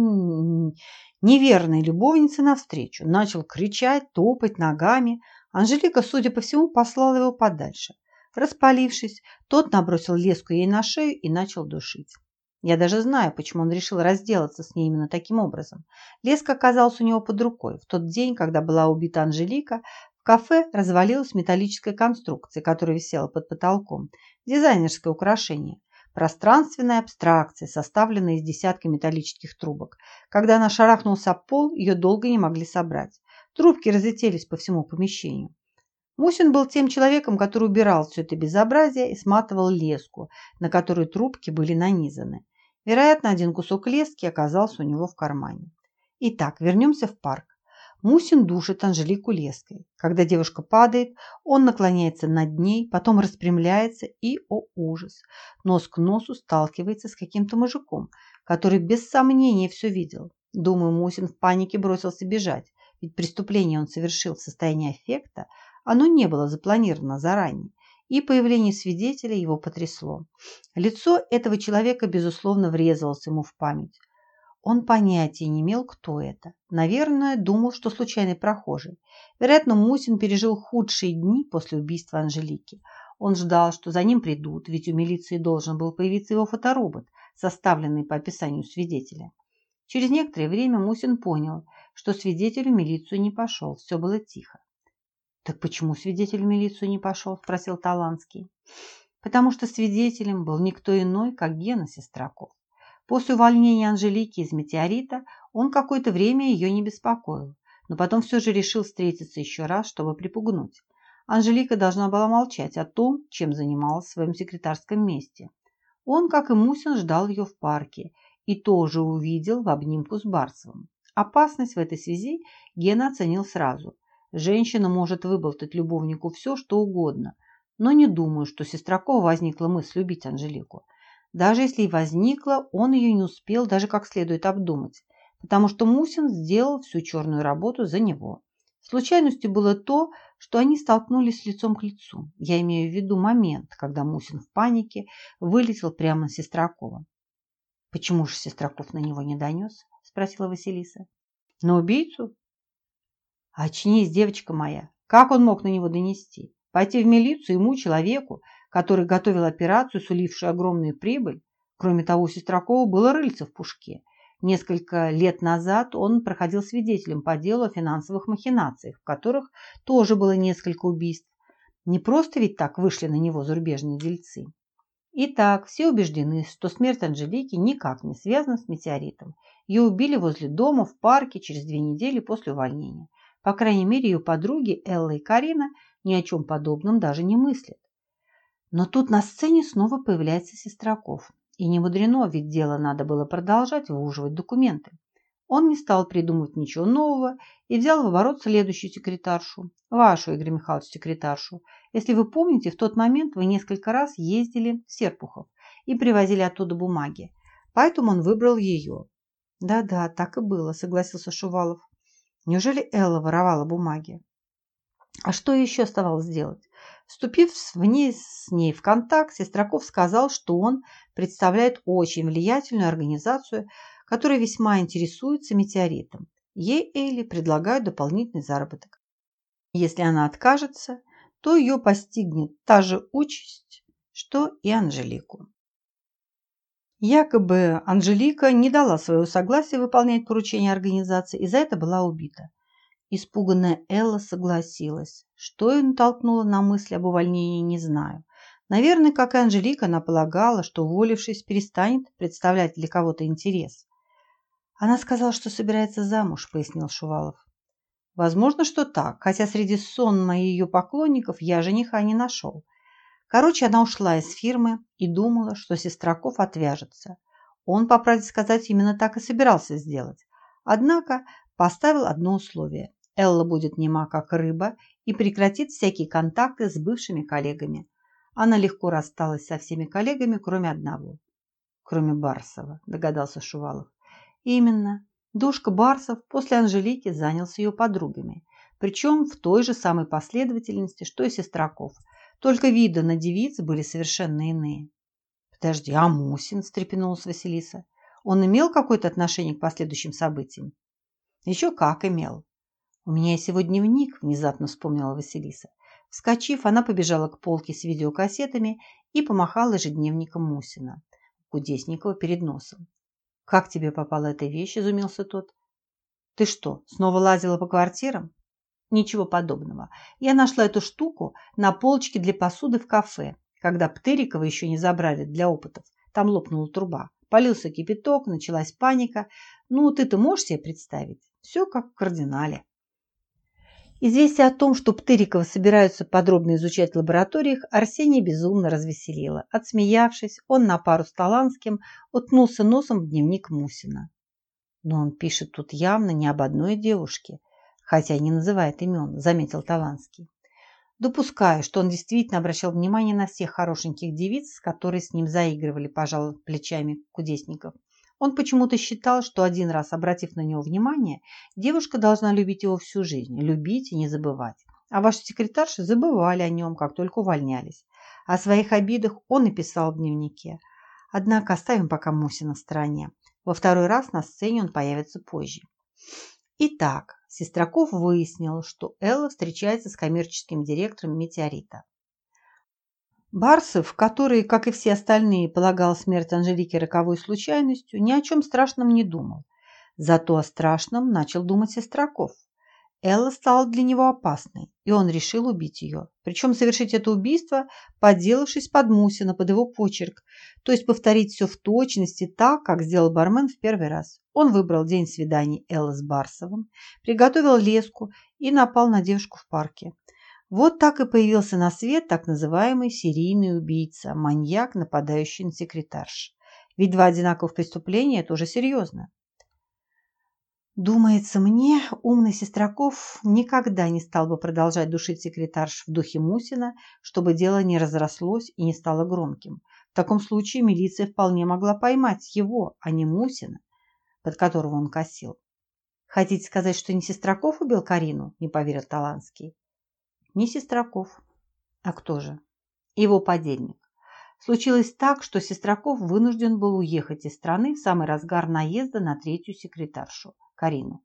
неверной любовнице навстречу. Начал кричать, топать ногами. Анжелика, судя по всему, послала его подальше. Распалившись, тот набросил леску ей на шею и начал душить. Я даже знаю, почему он решил разделаться с ней именно таким образом. Леска оказалась у него под рукой. В тот день, когда была убита Анжелика, в кафе развалилась металлическая конструкция, которая висела под потолком. Дизайнерское украшение. Пространственная абстракция, составленная из десятка металлических трубок. Когда она шарахнулась об пол, ее долго не могли собрать. Трубки разлетелись по всему помещению. Мусин был тем человеком, который убирал все это безобразие и сматывал леску, на которую трубки были нанизаны. Вероятно, один кусок лески оказался у него в кармане. Итак, вернемся в парк. Мусин душит Анжелику леской. Когда девушка падает, он наклоняется над ней, потом распрямляется и, о ужас, нос к носу сталкивается с каким-то мужиком, который без сомнения все видел. Думаю, Мусин в панике бросился бежать, ведь преступление он совершил в состоянии аффекта, оно не было запланировано заранее, и появление свидетеля его потрясло. Лицо этого человека, безусловно, врезалось ему в память. Он понятия не имел, кто это. Наверное, думал, что случайный прохожий. Вероятно, Мусин пережил худшие дни после убийства Анжелики. Он ждал, что за ним придут, ведь у милиции должен был появиться его фоторобот, составленный по описанию свидетеля. Через некоторое время Мусин понял, что свидетель в милицию не пошел, все было тихо. «Так почему свидетель в милицию не пошел?» – спросил Таланский. «Потому что свидетелем был никто иной, как Гена Сестраков. После увольнения Анжелики из «Метеорита» он какое-то время ее не беспокоил, но потом все же решил встретиться еще раз, чтобы припугнуть. Анжелика должна была молчать о том, чем занималась в своем секретарском месте. Он, как и Мусин, ждал ее в парке и тоже увидел в обнимку с Барсовым. Опасность в этой связи Гена оценил сразу – Женщина может выболтать любовнику все, что угодно, но не думаю, что Сестракова возникла мысль любить Анжелику. Даже если и возникла, он ее не успел даже как следует обдумать, потому что Мусин сделал всю черную работу за него. Случайностью было то, что они столкнулись лицом к лицу. Я имею в виду момент, когда Мусин в панике вылетел прямо на Сестракова. «Почему же Сестраков на него не донес?» – спросила Василиса. «На убийцу?» «Очнись, девочка моя! Как он мог на него донести? Пойти в милицию ему, человеку, который готовил операцию, сулившую огромную прибыль? Кроме того, у Сестракова было рыльце в пушке. Несколько лет назад он проходил свидетелем по делу о финансовых махинациях, в которых тоже было несколько убийств. Не просто ведь так вышли на него зарубежные дельцы. Итак, все убеждены, что смерть Анжелики никак не связана с метеоритом. Ее убили возле дома, в парке, через две недели после увольнения. По крайней мере, ее подруги Элла и Карина ни о чем подобном даже не мыслят. Но тут на сцене снова появляется Сестраков. И не мудрено, ведь дело надо было продолжать выуживать документы. Он не стал придумывать ничего нового и взял в оборот следующую секретаршу, вашу, Игорь Михайлович, секретаршу. Если вы помните, в тот момент вы несколько раз ездили в Серпухов и привозили оттуда бумаги, поэтому он выбрал ее. Да-да, так и было, согласился Шувалов. Неужели Элла воровала бумаги? А что еще оставалось делать? Вступив вниз с ней в контакт, Сестраков сказал, что он представляет очень влиятельную организацию, которая весьма интересуется метеоритом. Ей Элли предлагают дополнительный заработок. Если она откажется, то ее постигнет та же участь, что и Анжелику. Якобы Анжелика не дала своего согласия выполнять поручение организации и за это была убита. Испуганная Элла согласилась. Что ее натолкнуло на мысль об увольнении, не знаю. Наверное, как и Анжелика, она полагала, что, уволившись, перестанет представлять для кого-то интерес. Она сказала, что собирается замуж, пояснил Шувалов. Возможно, что так, хотя среди сонма ее поклонников я жениха не нашел. Короче, она ушла из фирмы и думала, что Сестраков отвяжется. Он, по правде сказать, именно так и собирался сделать. Однако поставил одно условие. Элла будет нема, как рыба, и прекратит всякие контакты с бывшими коллегами. Она легко рассталась со всеми коллегами, кроме одного. Кроме Барсова, догадался Шувалов. Именно. Душка Барсов после Анжелики занялся ее подругами. Причем в той же самой последовательности, что и Сестраков. Только виды на девиц были совершенно иные. «Подожди, а Мусин?» – встрепенулась Василиса. «Он имел какое-то отношение к последующим событиям?» «Еще как имел. «У меня его дневник», – внезапно вспомнила Василиса. Вскочив, она побежала к полке с видеокассетами и помахала ежедневником Мусина, Кудесникова перед носом. «Как тебе попала эта вещь?» – изумился тот. «Ты что, снова лазила по квартирам?» «Ничего подобного. Я нашла эту штуку на полочке для посуды в кафе, когда Птырикова еще не забрали для опытов. Там лопнула труба. Полился кипяток, началась паника. Ну, ты-то можешь себе представить? Все как в кардинале». Известие о том, что Птырикова собираются подробно изучать в лабораториях, Арсения безумно развеселило. Отсмеявшись, он на пару с Таланским уткнулся носом в дневник Мусина. Но он пишет тут явно не об одной девушке, хотя не называет имен, заметил Таланский. Допускаю, что он действительно обращал внимание на всех хорошеньких девиц, которые с ним заигрывали, пожал плечами Кудесников. Он почему-то считал, что один раз обратив на него внимание, девушка должна любить его всю жизнь, любить и не забывать. А ваши секретарши забывали о нем, как только увольнялись. О своих обидах он и писал в дневнике. Однако оставим пока Муси на стороне. Во второй раз на сцене он появится позже. Итак, Сестраков выяснил, что Элла встречается с коммерческим директором «Метеорита». Барсов, который, как и все остальные, полагал смерть Анжелики роковой случайностью, ни о чем страшном не думал. Зато о страшном начал думать Сестраков. Элла стала для него опасной, и он решил убить ее. Причем совершить это убийство, подделавшись под Мусина, под его почерк, то есть повторить все в точности так, как сделал бармен в первый раз. Он выбрал день свиданий Эллы с Барсовым, приготовил леску и напал на девушку в парке. Вот так и появился на свет так называемый серийный убийца, маньяк, нападающий на секретарш. Ведь два одинаковых преступления – это уже серьезно. Думается мне, умный Сестраков никогда не стал бы продолжать душить секретарш в духе Мусина, чтобы дело не разрослось и не стало громким. В таком случае милиция вполне могла поймать его, а не Мусина, под которого он косил. Хотите сказать, что не Сестраков убил Карину? Не поверил Таланский. Не Сестраков. А кто же? Его подельник. Случилось так, что Сестраков вынужден был уехать из страны в самый разгар наезда на третью секретаршу, Карину.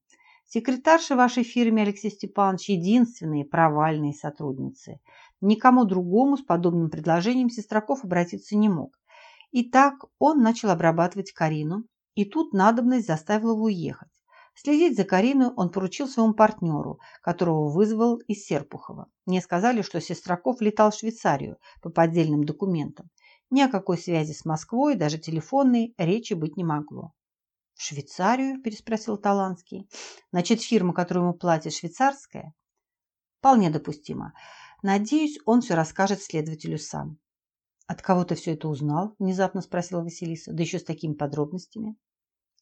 Секретарши вашей фирме, Алексей Степанович, единственные провальные сотрудницы. Никому другому с подобным предложением Сестраков обратиться не мог. Итак, он начал обрабатывать Карину, и тут надобность заставила его уехать. Следить за Кариной он поручил своему партнеру, которого вызвал из Серпухова. Мне сказали, что Сестраков летал в Швейцарию по поддельным документам. Ни о какой связи с Москвой, даже телефонной, речи быть не могло. «В Швейцарию?» – переспросил Таланский. «Значит, фирма, которую ему платит, швейцарская?» «Вполне допустимо. Надеюсь, он все расскажет следователю сам». «От кого ты все это узнал?» – внезапно спросила Василиса. «Да еще с такими подробностями».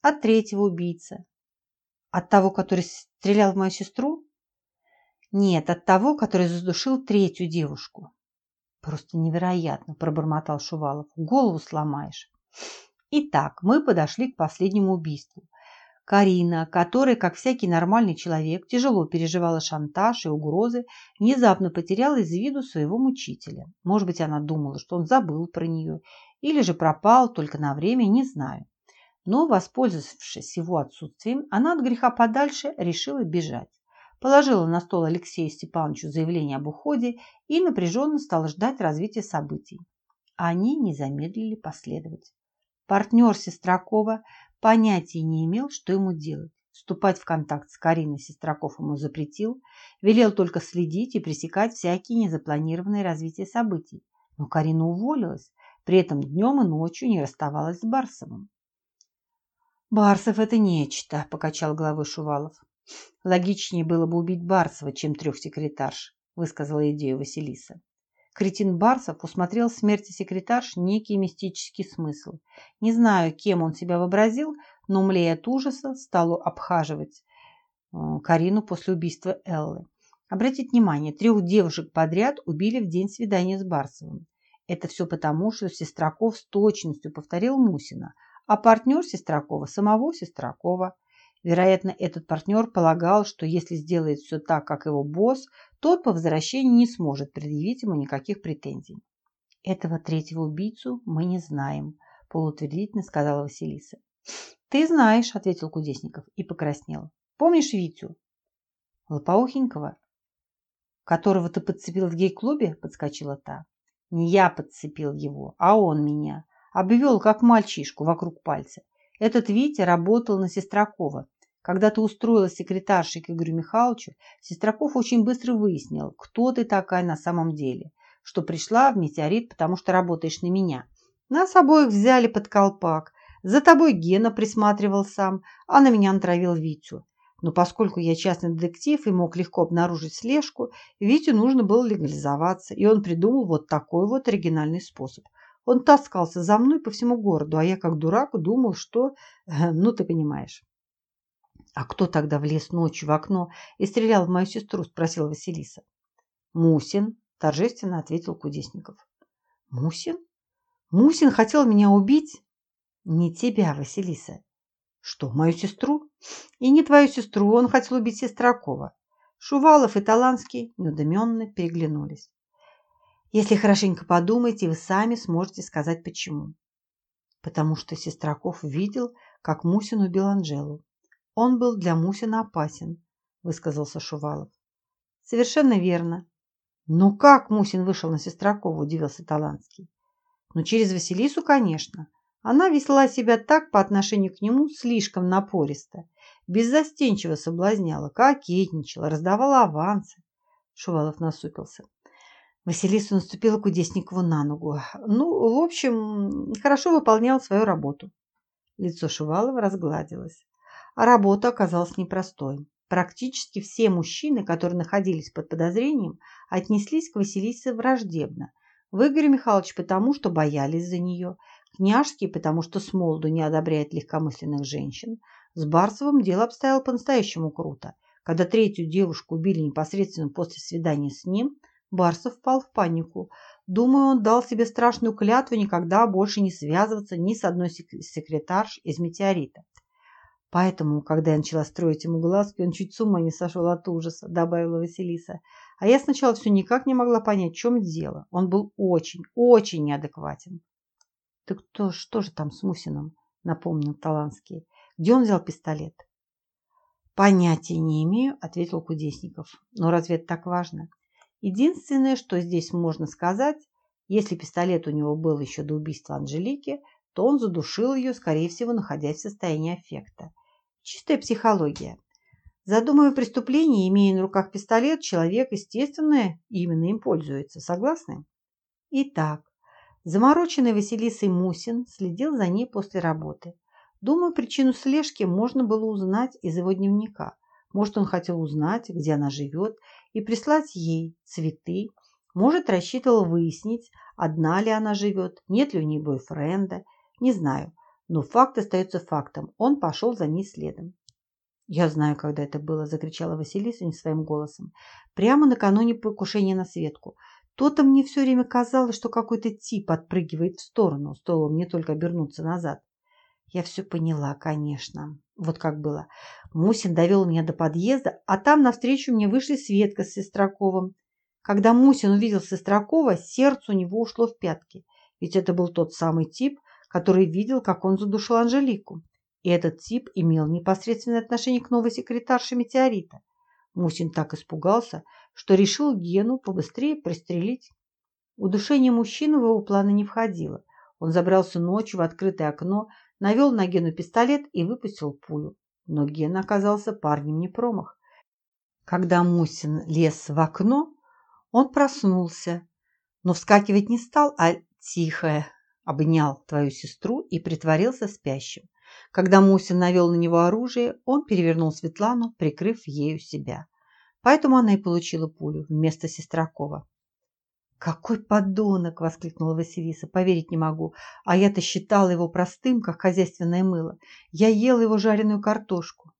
«От третьего убийцы». «От того, который стрелял в мою сестру?» «Нет, от того, который задушил третью девушку». «Просто невероятно!» – пробормотал Шувалов. «Голову сломаешь». Итак, мы подошли к последнему убийству. Карина, которая, как всякий нормальный человек, тяжело переживала шантаж и угрозы, внезапно потеряла из виду своего мучителя. Может быть, она думала, что он забыл про нее, или же пропал только на время, не знаю. Но, воспользовавшись его отсутствием, она от греха подальше решила бежать. Положила на стол Алексею Степановичу заявление об уходе и напряженно стала ждать развития событий. Они не замедлили последовать. Партнер Сестракова понятия не имел, что ему делать. Вступать в контакт с Кариной Сестраков ему запретил, велел только следить и пресекать всякие незапланированные развития событий. Но Карина уволилась, при этом днем и ночью не расставалась с Барсовым. «Барсов – это нечто», – покачал головой Шувалов. «Логичнее было бы убить Барсова, чем трех секретарш», – высказала идею Василиса. Кретин Барсов усмотрел в смерти секретарш некий мистический смысл. Не знаю, кем он себя вообразил, но, млея от ужаса, стал обхаживать э, Карину после убийства Эллы. Обратите внимание, трех девушек подряд убили в день свидания с Барсовым. Это все потому, что Сестраков с точностью повторил Мусина, а партнер Сестракова – самого Сестракова. Вероятно, этот партнер полагал, что если сделает все так, как его босс, тот по возвращении не сможет предъявить ему никаких претензий. «Этого третьего убийцу мы не знаем», – полуутвердительно сказала Василиса. «Ты знаешь», – ответил Кудесников и покраснел. «Помнишь Витю?» «Лопоухенького?» «Которого ты подцепил в гей-клубе?» – подскочила та. «Не я подцепил его, а он меня. Обвел, как мальчишку, вокруг пальца. Этот Витя работал на Сестракова. Когда ты устроилась секретаршей к Игорю Михайловичу, Сестраков очень быстро выяснил, кто ты такая на самом деле, что пришла в метеорит, потому что работаешь на меня. Нас обоих взяли под колпак. За тобой Гена присматривал сам, а на меня натравил Витю. Но поскольку я частный детектив и мог легко обнаружить слежку, Витю нужно было легализоваться, и он придумал вот такой вот оригинальный способ – он таскался за мной по всему городу, а я как дурак думал, что... Ну, ты понимаешь. «А кто тогда влез ночью в окно и стрелял в мою сестру?» – спросила Василиса. «Мусин», – торжественно ответил Кудесников. «Мусин? Мусин хотел меня убить?» «Не тебя, Василиса». «Что, мою сестру?» «И не твою сестру, он хотел убить Сестракова». Шувалов и Таланский неудоменно переглянулись. Если хорошенько подумаете, вы сами сможете сказать почему. Потому что Сестраков видел, как Мусин убил Анжелу. Он был для Мусина опасен, высказался Шувалов. Совершенно верно. Но как Мусин вышел на Сестракова, удивился Таланский. Ну, через Василису, конечно. Она весла себя так по отношению к нему слишком напористо, беззастенчиво соблазняла, кокетничала, раздавала авансы. Шувалов насупился. Василиса наступила Кудесникову на ногу. Ну, в общем, хорошо выполнял свою работу. Лицо Шувалова разгладилось. А работа оказалась непростой. Практически все мужчины, которые находились под подозрением, отнеслись к Василисе враждебно. В Игорь Михайлович потому, что боялись за нее, Княжский потому, что с молоду не одобряет легкомысленных женщин. С Барсовым дело обстояло по-настоящему круто. Когда третью девушку убили непосредственно после свидания с ним – Барсов впал в панику. Думаю, он дал себе страшную клятву никогда больше не связываться ни с одной секретарш из «Метеорита». Поэтому, когда я начала строить ему глазки, он чуть с ума не сошел от ужаса, добавила Василиса. А я сначала все никак не могла понять, в чем дело. Он был очень, очень неадекватен. Так кто, что же там с Мусиным? Напомнил Таланский. Где он взял пистолет? Понятия не имею, ответил Кудесников. Но разве это так важно? Единственное, что здесь можно сказать, если пистолет у него был еще до убийства Анжелики, то он задушил ее, скорее всего, находясь в состоянии аффекта. Чистая психология. Задумывая преступление, имея на руках пистолет, человек, естественно, именно им пользуется. Согласны? Итак, замороченный Василисой Мусин следил за ней после работы. Думаю, причину слежки можно было узнать из его дневника. Может, он хотел узнать, где она живет, и прислать ей цветы. Может, рассчитывал выяснить, одна ли она живет, нет ли у нее бойфренда. Не знаю, но факт остается фактом. Он пошел за ней следом. «Я знаю, когда это было», – закричала Василиса не своим голосом. «Прямо накануне покушения на Светку. То-то мне все время казалось, что какой-то тип отпрыгивает в сторону, стоило мне только обернуться назад. Я все поняла, конечно. Вот как было. Мусин довел меня до подъезда, а там навстречу мне вышли Светка с Сестраковым. Когда Мусин увидел Сестракова, сердце у него ушло в пятки. Ведь это был тот самый тип, который видел, как он задушил Анжелику. И этот тип имел непосредственное отношение к новой секретарше Метеорита. Мусин так испугался, что решил Гену побыстрее пристрелить. Удушение мужчины в его планы не входило. Он забрался ночью в открытое окно, навел на Гену пистолет и выпустил пулю. Но Ген оказался парнем не промах. Когда Мусин лез в окно, он проснулся, но вскакивать не стал, а тихо обнял твою сестру и притворился спящим. Когда Мусин навел на него оружие, он перевернул Светлану, прикрыв ею себя. Поэтому она и получила пулю вместо Сестракова. «Какой подонок!» – воскликнула Василиса. «Поверить не могу. А я-то считала его простым, как хозяйственное мыло. Я ела его жареную картошку».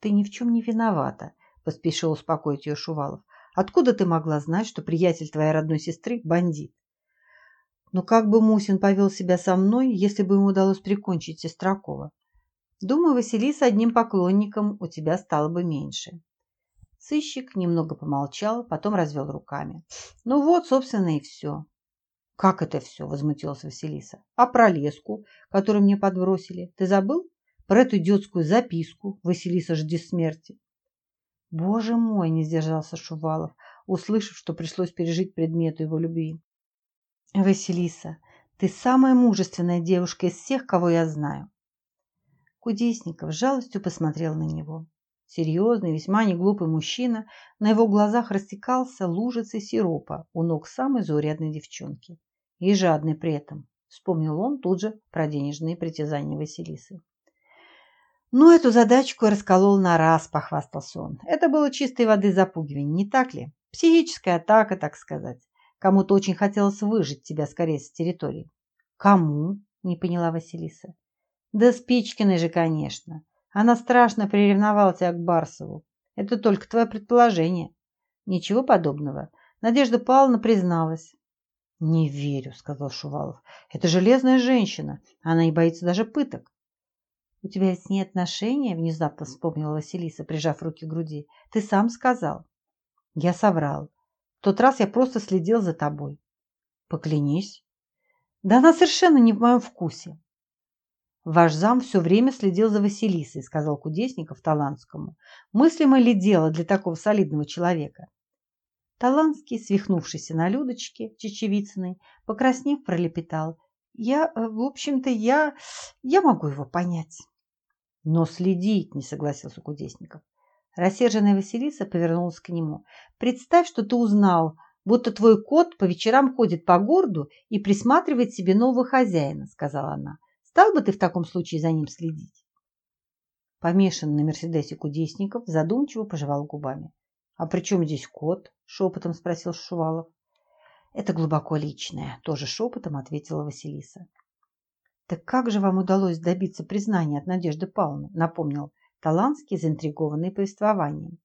«Ты ни в чем не виновата», – поспешил успокоить ее Шувалов. «Откуда ты могла знать, что приятель твоей родной сестры – бандит?» Но как бы Мусин повел себя со мной, если бы ему удалось прикончить Сестракова? Думаю, Василиса, одним поклонником у тебя стало бы меньше. Сыщик немного помолчал, потом развел руками. Ну вот, собственно, и все. Как это все? Возмутилась Василиса. А про леску, которую мне подбросили, ты забыл? Про эту идиотскую записку Василиса жди смерти. Боже мой, не сдержался Шувалов, услышав, что пришлось пережить предмету его любви. Василиса, ты самая мужественная девушка из всех, кого я знаю. Кудесников с жалостью посмотрел на него. Серьезный, весьма неглупый мужчина, на его глазах растекался лужицей сиропа у ног самой заурядной девчонки. И жадный при этом, вспомнил он тут же про денежные притязания Василисы. «Ну, эту задачку я расколол на раз», – похвастался он. «Это было чистой воды запугивание, не так ли? Психическая атака, так сказать. Кому-то очень хотелось выжить тебя скорее с территории. Кому? Не поняла Василиса. Да Спичкиной же, конечно. Она страшно приревновала тебя к Барсову. Это только твое предположение. Ничего подобного. Надежда Павловна призналась. «Не верю», — сказал Шувалов. «Это железная женщина. Она не боится даже пыток». «У тебя с ней отношения?» — внезапно вспомнила Василиса, прижав руки к груди. «Ты сам сказал». «Я соврал. В тот раз я просто следил за тобой. Поклянись. Да она совершенно не в моем вкусе. Ваш зам все время следил за Василисой, сказал Кудесников Таланскому. Мыслимо ли дело для такого солидного человека? Таланский, свихнувшийся на Людочке Чечевицыной, покраснев, пролепетал. Я, э, в общем-то, я, я могу его понять. Но следить, не согласился Кудесников. Рассерженная Василиса повернулась к нему. «Представь, что ты узнал, будто твой кот по вечерам ходит по городу и присматривает себе нового хозяина», сказала она. «Стал бы ты в таком случае за ним следить?» Помешанный на Мерседесе Кудесников задумчиво пожевал губами. «А при чем здесь кот?» – шепотом спросил Шувалов. «Это глубоко личное», – тоже шепотом ответила Василиса. «Так как же вам удалось добиться признания от Надежды Павловны?» – напомнил Таланский, заинтригованный повествованием.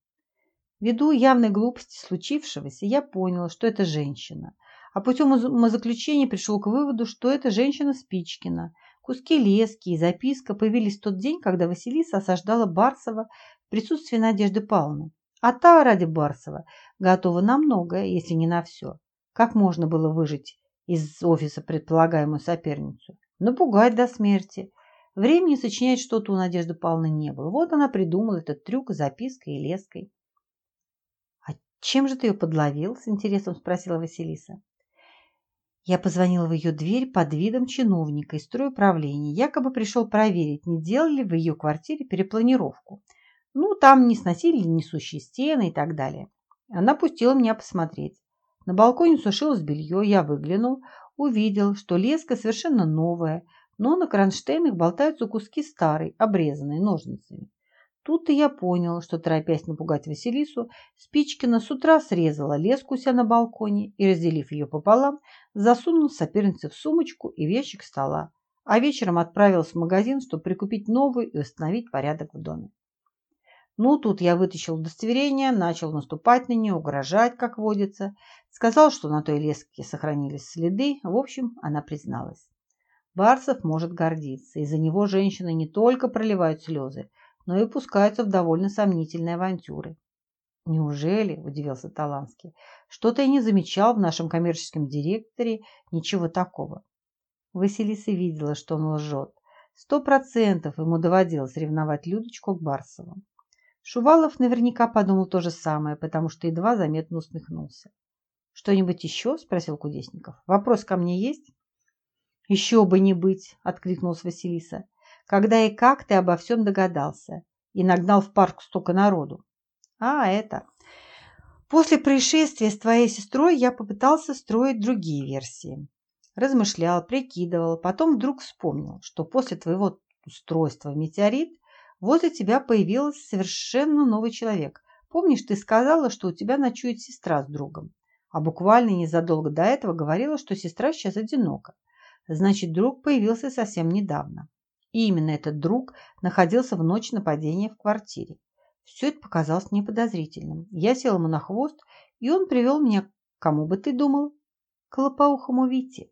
Ввиду явной глупости случившегося, я понял, что это женщина, а путем умозаключения пришел к выводу, что это женщина Спичкина. Куски лески и записка появились в тот день, когда Василиса осаждала Барсова в присутствии Надежды Павловны. А та, ради Барсова, готова на многое, если не на все. Как можно было выжить из офиса предполагаемую соперницу? Напугать до смерти. Времени сочинять что-то у Надежды Павловны не было. Вот она придумала этот трюк с запиской и леской. «А чем же ты ее подловил?» – с интересом спросила Василиса. Я позвонила в ее дверь под видом чиновника из стройуправления. Якобы пришел проверить, не делали в ее квартире перепланировку. Ну, там не сносили несущие стены и так далее. Она пустила меня посмотреть. На балконе сушилось белье, я выглянул, увидел, что леска совершенно новая, но на кронштейнах болтаются куски старой, обрезанной ножницами. Тут-то я понял, что, торопясь напугать Василису, Спичкина с утра срезала леску у себя на балконе и, разделив ее пополам, засунул сопернице в сумочку и в ящик стола, а вечером отправилась в магазин, чтобы прикупить новую и восстановить порядок в доме. Ну, тут я вытащил удостоверение, начал наступать на нее, угрожать, как водится. Сказал, что на той леске сохранились следы. В общем, она призналась. Барсов может гордиться. Из-за него женщины не только проливают слезы, но и пускаются в довольно сомнительные авантюры. «Неужели?» – удивился Таланский. «Что-то я не замечал в нашем коммерческом директоре ничего такого». Василиса видела, что он лжет. Сто процентов ему доводилось ревновать Людочку к Барсову. Шувалов наверняка подумал то же самое, потому что едва заметно усмехнулся. «Что-нибудь еще?» – спросил Кудесников. «Вопрос ко мне есть?» «Еще бы не быть!» – откликнулась Василиса. «Когда и как ты обо всем догадался и нагнал в парк столько народу?» «А, это...» «После происшествия с твоей сестрой я попытался строить другие версии. Размышлял, прикидывал, потом вдруг вспомнил, что после твоего устройства в метеорит Возле тебя появился совершенно новый человек. Помнишь, ты сказала, что у тебя ночует сестра с другом? А буквально незадолго до этого говорила, что сестра сейчас одинока. Значит, друг появился совсем недавно. И именно этот друг находился в ночь нападения в квартире. Все это показалось мне подозрительным. Я сел ему на хвост, и он привел меня, кому бы ты думал, к лопоухому Вите.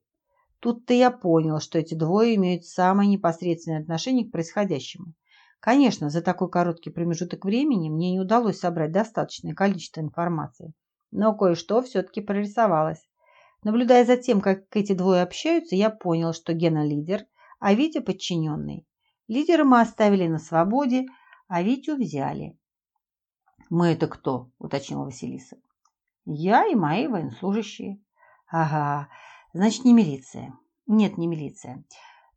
Тут-то я понял, что эти двое имеют самое непосредственное отношение к происходящему. Конечно, за такой короткий промежуток времени мне не удалось собрать достаточное количество информации, но кое-что все-таки прорисовалось. Наблюдая за тем, как эти двое общаются, я понял, что Гена лидер, а Витя подчиненный. Лидера мы оставили на свободе, а Витю взяли. «Мы это кто?» – уточнила Василиса. «Я и мои военнослужащие». «Ага, значит, не милиция». «Нет, не милиция.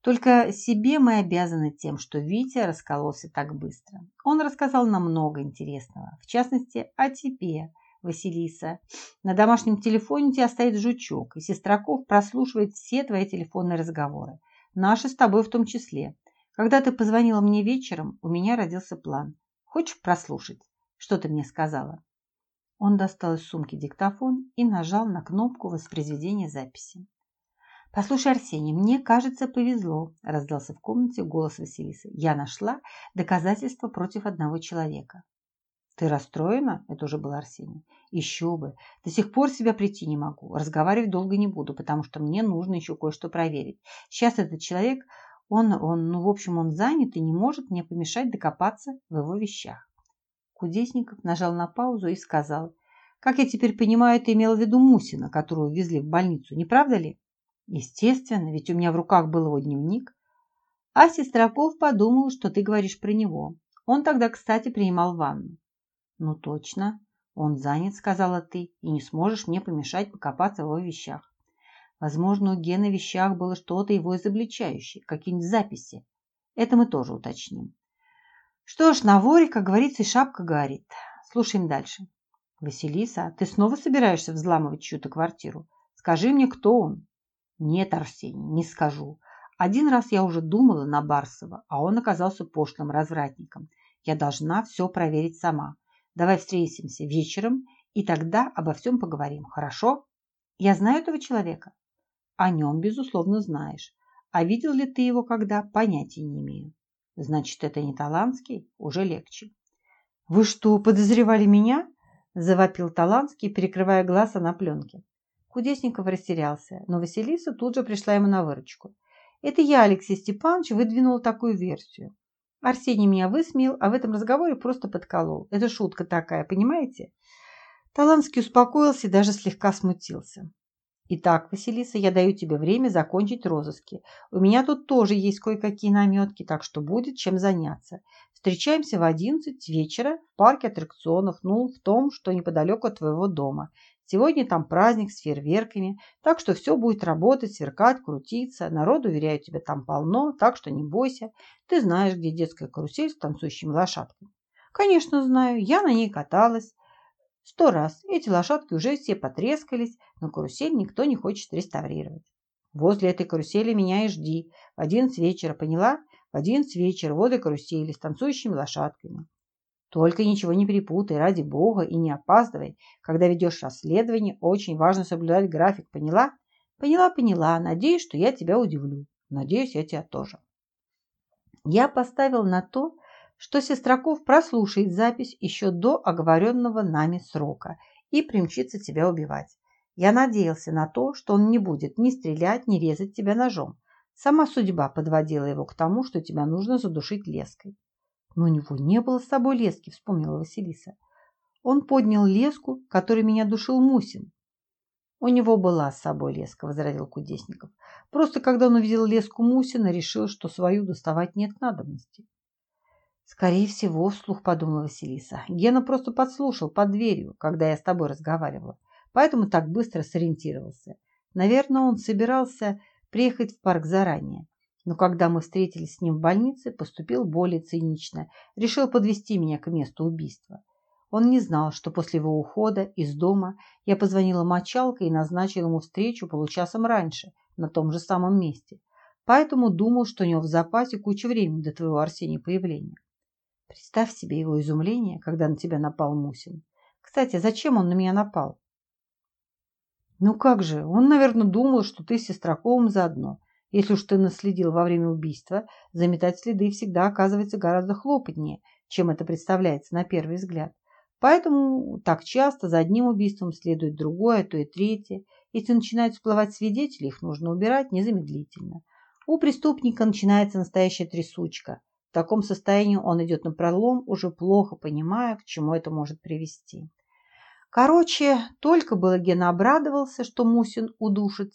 Только себе мы обязаны тем, что Витя раскололся так быстро. Он рассказал нам много интересного, в частности, о тебе, Василиса. На домашнем телефоне у тебя стоит жучок, и Сестраков прослушивает все твои телефонные разговоры, наши с тобой в том числе. Когда ты позвонила мне вечером, у меня родился план. Хочешь прослушать, что ты мне сказала?» Он достал из сумки диктофон и нажал на кнопку воспроизведения записи. «Послушай, Арсений, мне кажется, повезло», – раздался в комнате голос Василисы. «Я нашла доказательства против одного человека». «Ты расстроена?» – это уже был Арсений. «Еще бы. До сих пор себя прийти не могу. Разговаривать долго не буду, потому что мне нужно еще кое-что проверить. Сейчас этот человек, он, он, ну, в общем, он занят и не может мне помешать докопаться в его вещах». Кудесников нажал на паузу и сказал. «Как я теперь понимаю, ты имел в виду Мусина, которую везли в больницу, не правда ли?» Естественно, ведь у меня в руках был его дневник. А Сестраков подумал, что ты говоришь про него. Он тогда, кстати, принимал ванну. Ну точно, он занят, сказала ты, и не сможешь мне помешать покопаться в его вещах. Возможно, у Гены в вещах было что-то его изобличающее, какие-нибудь записи. Это мы тоже уточним. Что ж, на воре, как говорится, и шапка горит. Слушаем дальше. Василиса, ты снова собираешься взламывать чью-то квартиру? Скажи мне, кто он? Нет, Арсений, не скажу. Один раз я уже думала на Барсова, а он оказался пошлым развратником. Я должна все проверить сама. Давай встретимся вечером, и тогда обо всем поговорим, хорошо? Я знаю этого человека? О нем, безусловно, знаешь. А видел ли ты его когда? Понятия не имею. Значит, это не Таланский? Уже легче. Вы что, подозревали меня? Завопил Таланский, перекрывая глаза на пленке. Кудесников растерялся, но Василиса тут же пришла ему на выручку. Это я, Алексей Степанович, выдвинул такую версию. Арсений меня высмеял, а в этом разговоре просто подколол. Это шутка такая, понимаете? Таланский успокоился и даже слегка смутился. Итак, Василиса, я даю тебе время закончить розыски. У меня тут тоже есть кое-какие наметки, так что будет чем заняться. Встречаемся в одиннадцать вечера в парке аттракционов, ну, в том, что неподалеку от твоего дома. Сегодня там праздник с фейерверками, так что все будет работать, сверкать, крутиться. Народу, уверяю тебя, там полно, так что не бойся. Ты знаешь, где детская карусель с танцующими лошадками. Конечно, знаю. Я на ней каталась. Сто раз. Эти лошадки уже все потрескались, но карусель никто не хочет реставрировать. Возле этой карусели меня и жди. В одиннадцать вечера, поняла? В одиннадцать вечера возле карусели с танцующими лошадками. Только ничего не перепутай, ради бога, и не опаздывай. Когда ведешь расследование, очень важно соблюдать график, поняла? Поняла, поняла. Надеюсь, что я тебя удивлю. Надеюсь, я тебя тоже. Я поставил на то, что Сестраков прослушает запись еще до оговоренного нами срока и примчится тебя убивать. Я надеялся на то, что он не будет ни стрелять, ни резать тебя ножом. Сама судьба подводила его к тому, что тебя нужно задушить леской. Но у него не было с собой лески, вспомнила Василиса. Он поднял леску, которой меня душил Мусин. У него была с собой леска, возразил Кудесников. Просто когда он увидел леску Мусина, решил, что свою доставать нет надобности. Скорее всего, вслух подумала Василиса. Гена просто подслушал под дверью, когда я с тобой разговаривала, поэтому так быстро сориентировался. Наверное, он собирался приехать в парк заранее. Но когда мы встретились с ним в больнице, поступил более цинично, решил подвести меня к месту убийства. Он не знал, что после его ухода из дома я позвонила мочалкой и назначила ему встречу получасом раньше, на том же самом месте. Поэтому думал, что у него в запасе куча времени до твоего Арсения появления. Представь себе его изумление, когда на тебя напал Мусин. Кстати, зачем он на меня напал? Ну как же, он, наверное, думал, что ты с Сестраковым заодно. Если уж ты наследил во время убийства, заметать следы всегда оказывается гораздо хлопотнее, чем это представляется на первый взгляд. Поэтому так часто за одним убийством следует другое, то и третье. Если начинают всплывать свидетели, их нужно убирать незамедлительно. У преступника начинается настоящая трясучка. В таком состоянии он идет на пролом, уже плохо понимая, к чему это может привести. Короче, только было обрадовался, что Мусин удушит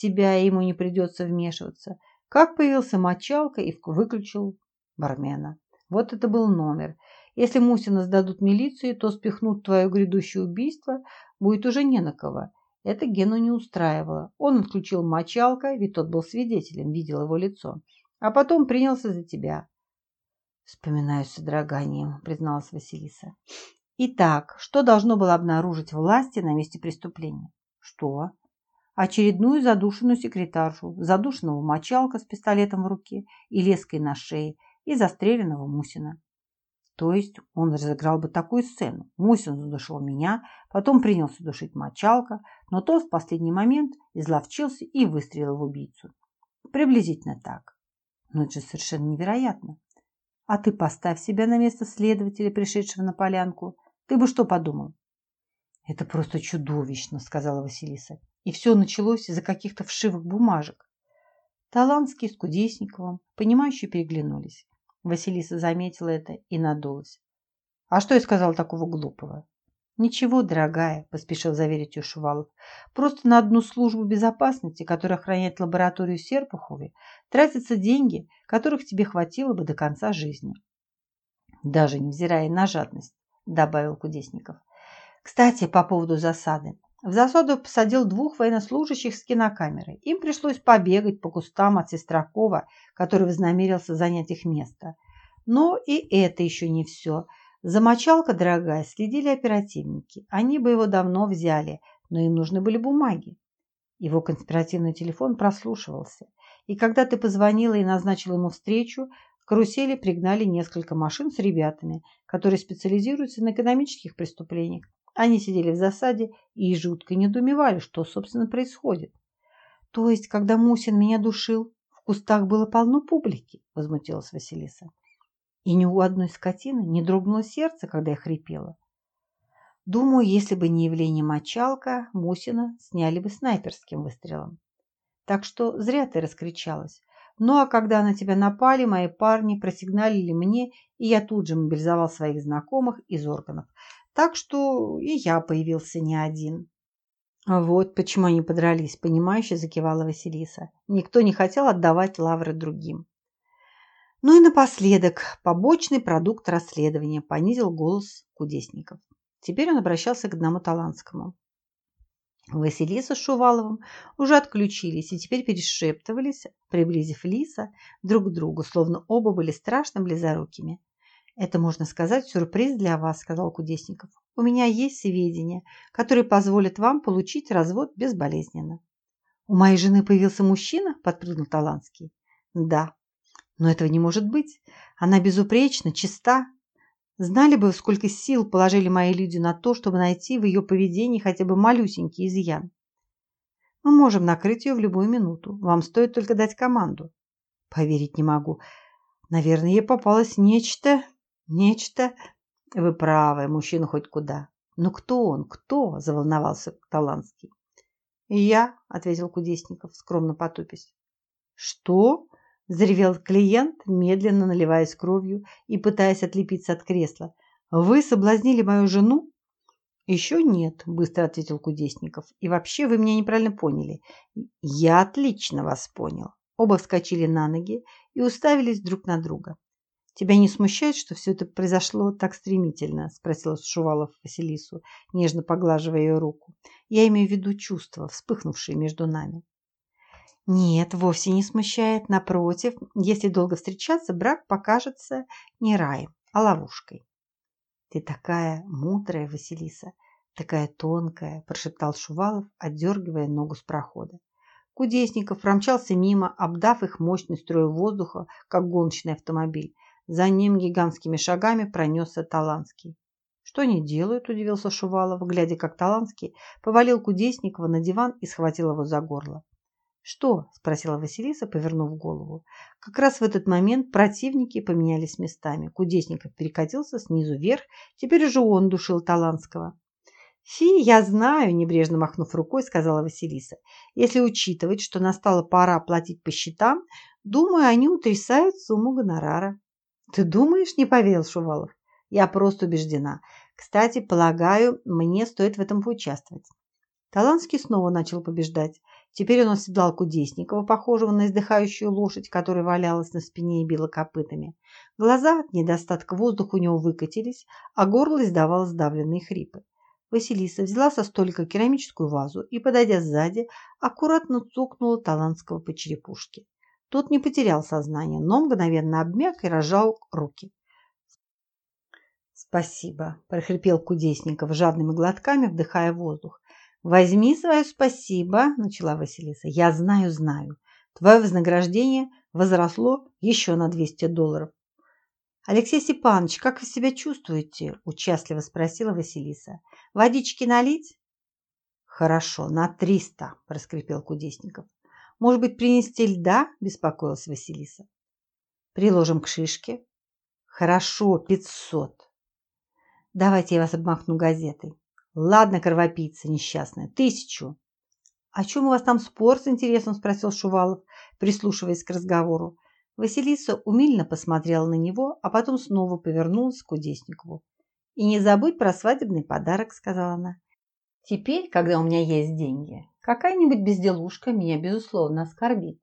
тебя, ему не придется вмешиваться. Как появился мочалка и выключил бармена. Вот это был номер. Если Мусина сдадут милиции, то спихнут твое грядущее убийство будет уже не на кого. Это Гену не устраивало. Он отключил мочалка, ведь тот был свидетелем, видел его лицо. А потом принялся за тебя. Вспоминаю с содроганием, призналась Василиса. Итак, что должно было обнаружить власти на месте преступления? Что? Очередную задушенную секретаршу, задушенного мочалка с пистолетом в руке и леской на шее и застреленного Мусина. То есть он разыграл бы такую сцену. Мусин задушил меня, потом принялся душить мочалка, но тот в последний момент изловчился и выстрелил в убийцу. Приблизительно так. Но это же совершенно невероятно. А ты поставь себя на место следователя, пришедшего на полянку. Ты бы что подумал? Это просто чудовищно, сказала Василиса. И все началось из-за каких-то вшивых бумажек. Таланский с Кудесниковым, понимающе переглянулись. Василиса заметила это и надулась. «А что я сказал такого глупого?» «Ничего, дорогая», – поспешил заверить ее Шувалов. «Просто на одну службу безопасности, которая охраняет лабораторию Серпухове, тратятся деньги, которых тебе хватило бы до конца жизни». «Даже невзирая на жадность», – добавил Кудесников. «Кстати, по поводу засады. В засаду посадил двух военнослужащих с кинокамерой. Им пришлось побегать по кустам от Сестракова, который вознамерился занять их место. Но и это еще не все. Замочалка, дорогая, следили оперативники. Они бы его давно взяли, но им нужны были бумаги. Его конспиративный телефон прослушивался. И когда ты позвонила и назначила ему встречу, к карусели пригнали несколько машин с ребятами, которые специализируются на экономических преступлениях. Они сидели в засаде и жутко недоумевали, что, собственно, происходит. То есть, когда Мусин меня душил, в кустах было полно публики, возмутилась Василиса. И ни у одной скотины не дрогнуло сердце, когда я хрипела. Думаю, если бы не явление мочалка, Мусина сняли бы снайперским выстрелом. Так что зря ты раскричалась. Ну а когда на тебя напали, мои парни просигналили мне, и я тут же мобилизовал своих знакомых из органов. Так что и я появился не один. Вот почему они подрались, понимающе закивала Василиса. Никто не хотел отдавать лавры другим. Ну и напоследок, побочный продукт расследования, понизил голос Кудесников. Теперь он обращался к одному Таланскому. Василиса с Шуваловым уже отключились и теперь перешептывались, приблизив Лиса друг к другу, словно оба были страшно близорукими. «Это, можно сказать, сюрприз для вас», – сказал Кудесников. «У меня есть сведения, которые позволят вам получить развод безболезненно». «У моей жены появился мужчина?» – подпрыгнул Таланский. «Да, но этого не может быть. Она безупречна, чиста, Знали бы, сколько сил положили мои люди на то, чтобы найти в ее поведении хотя бы малюсенький изъян. Мы можем накрыть ее в любую минуту. Вам стоит только дать команду. Поверить не могу. Наверное, ей попалось нечто... Нечто... Вы правы, мужчина хоть куда. Но кто он? Кто? Заволновался Таланский. Я, ответил Кудесников, скромно потупясь. Что? Заревел клиент, медленно наливаясь кровью и пытаясь отлепиться от кресла. «Вы соблазнили мою жену?» «Еще нет», – быстро ответил Кудесников. «И вообще вы меня неправильно поняли». «Я отлично вас понял». Оба вскочили на ноги и уставились друг на друга. «Тебя не смущает, что все это произошло так стремительно?» – спросила Шувалов Василису, нежно поглаживая ее руку. «Я имею в виду чувства, вспыхнувшие между нами». Нет, вовсе не смущает. Напротив, если долго встречаться, брак покажется не раем, а ловушкой. Ты такая мудрая, Василиса, такая тонкая, прошептал Шувалов, отдергивая ногу с прохода. Кудесников промчался мимо, обдав их мощной струей воздуха, как гоночный автомобиль. За ним гигантскими шагами пронесся Таланский. «Что они делают?» – удивился Шувалов, глядя, как Таланский повалил Кудесникова на диван и схватил его за горло. «Что?» – спросила Василиса, повернув голову. Как раз в этот момент противники поменялись местами. Кудесников перекатился снизу вверх, теперь уже он душил Таланского. «Фи, я знаю», – небрежно махнув рукой, сказала Василиса. «Если учитывать, что настала пора платить по счетам, думаю, они утрясают сумму гонорара». «Ты думаешь?» – не поверил Шувалов. «Я просто убеждена. Кстати, полагаю, мне стоит в этом поучаствовать». Таланский снова начал побеждать. Теперь он оседлал Кудесникова, похожего на издыхающую лошадь, которая валялась на спине и била копытами. Глаза от недостатка воздуха у него выкатились, а горло издавало сдавленные хрипы. Василиса взяла со столика керамическую вазу и, подойдя сзади, аккуратно цукнула Талантского по черепушке. Тот не потерял сознание, но мгновенно обмяк и разжал руки. «Спасибо», – прохрипел Кудесников, жадными глотками вдыхая воздух. «Возьми свое спасибо», – начала Василиса. «Я знаю, знаю. Твое вознаграждение возросло еще на 200 долларов». «Алексей Степанович, как вы себя чувствуете?» – участливо спросила Василиса. «Водички налить?» «Хорошо, на триста», – проскрипел Кудесников. «Может быть, принести льда?» – беспокоилась Василиса. «Приложим к шишке». «Хорошо, пятьсот». «Давайте я вас обмахну газетой». Ладно, кровопийца несчастная, тысячу. О чем у вас там спор с интересом спросил Шувалов, прислушиваясь к разговору. Василиса умильно посмотрела на него, а потом снова повернулась к Кудесникову. «И не забудь про свадебный подарок», — сказала она. «Теперь, когда у меня есть деньги, какая-нибудь безделушка меня, безусловно, оскорбит.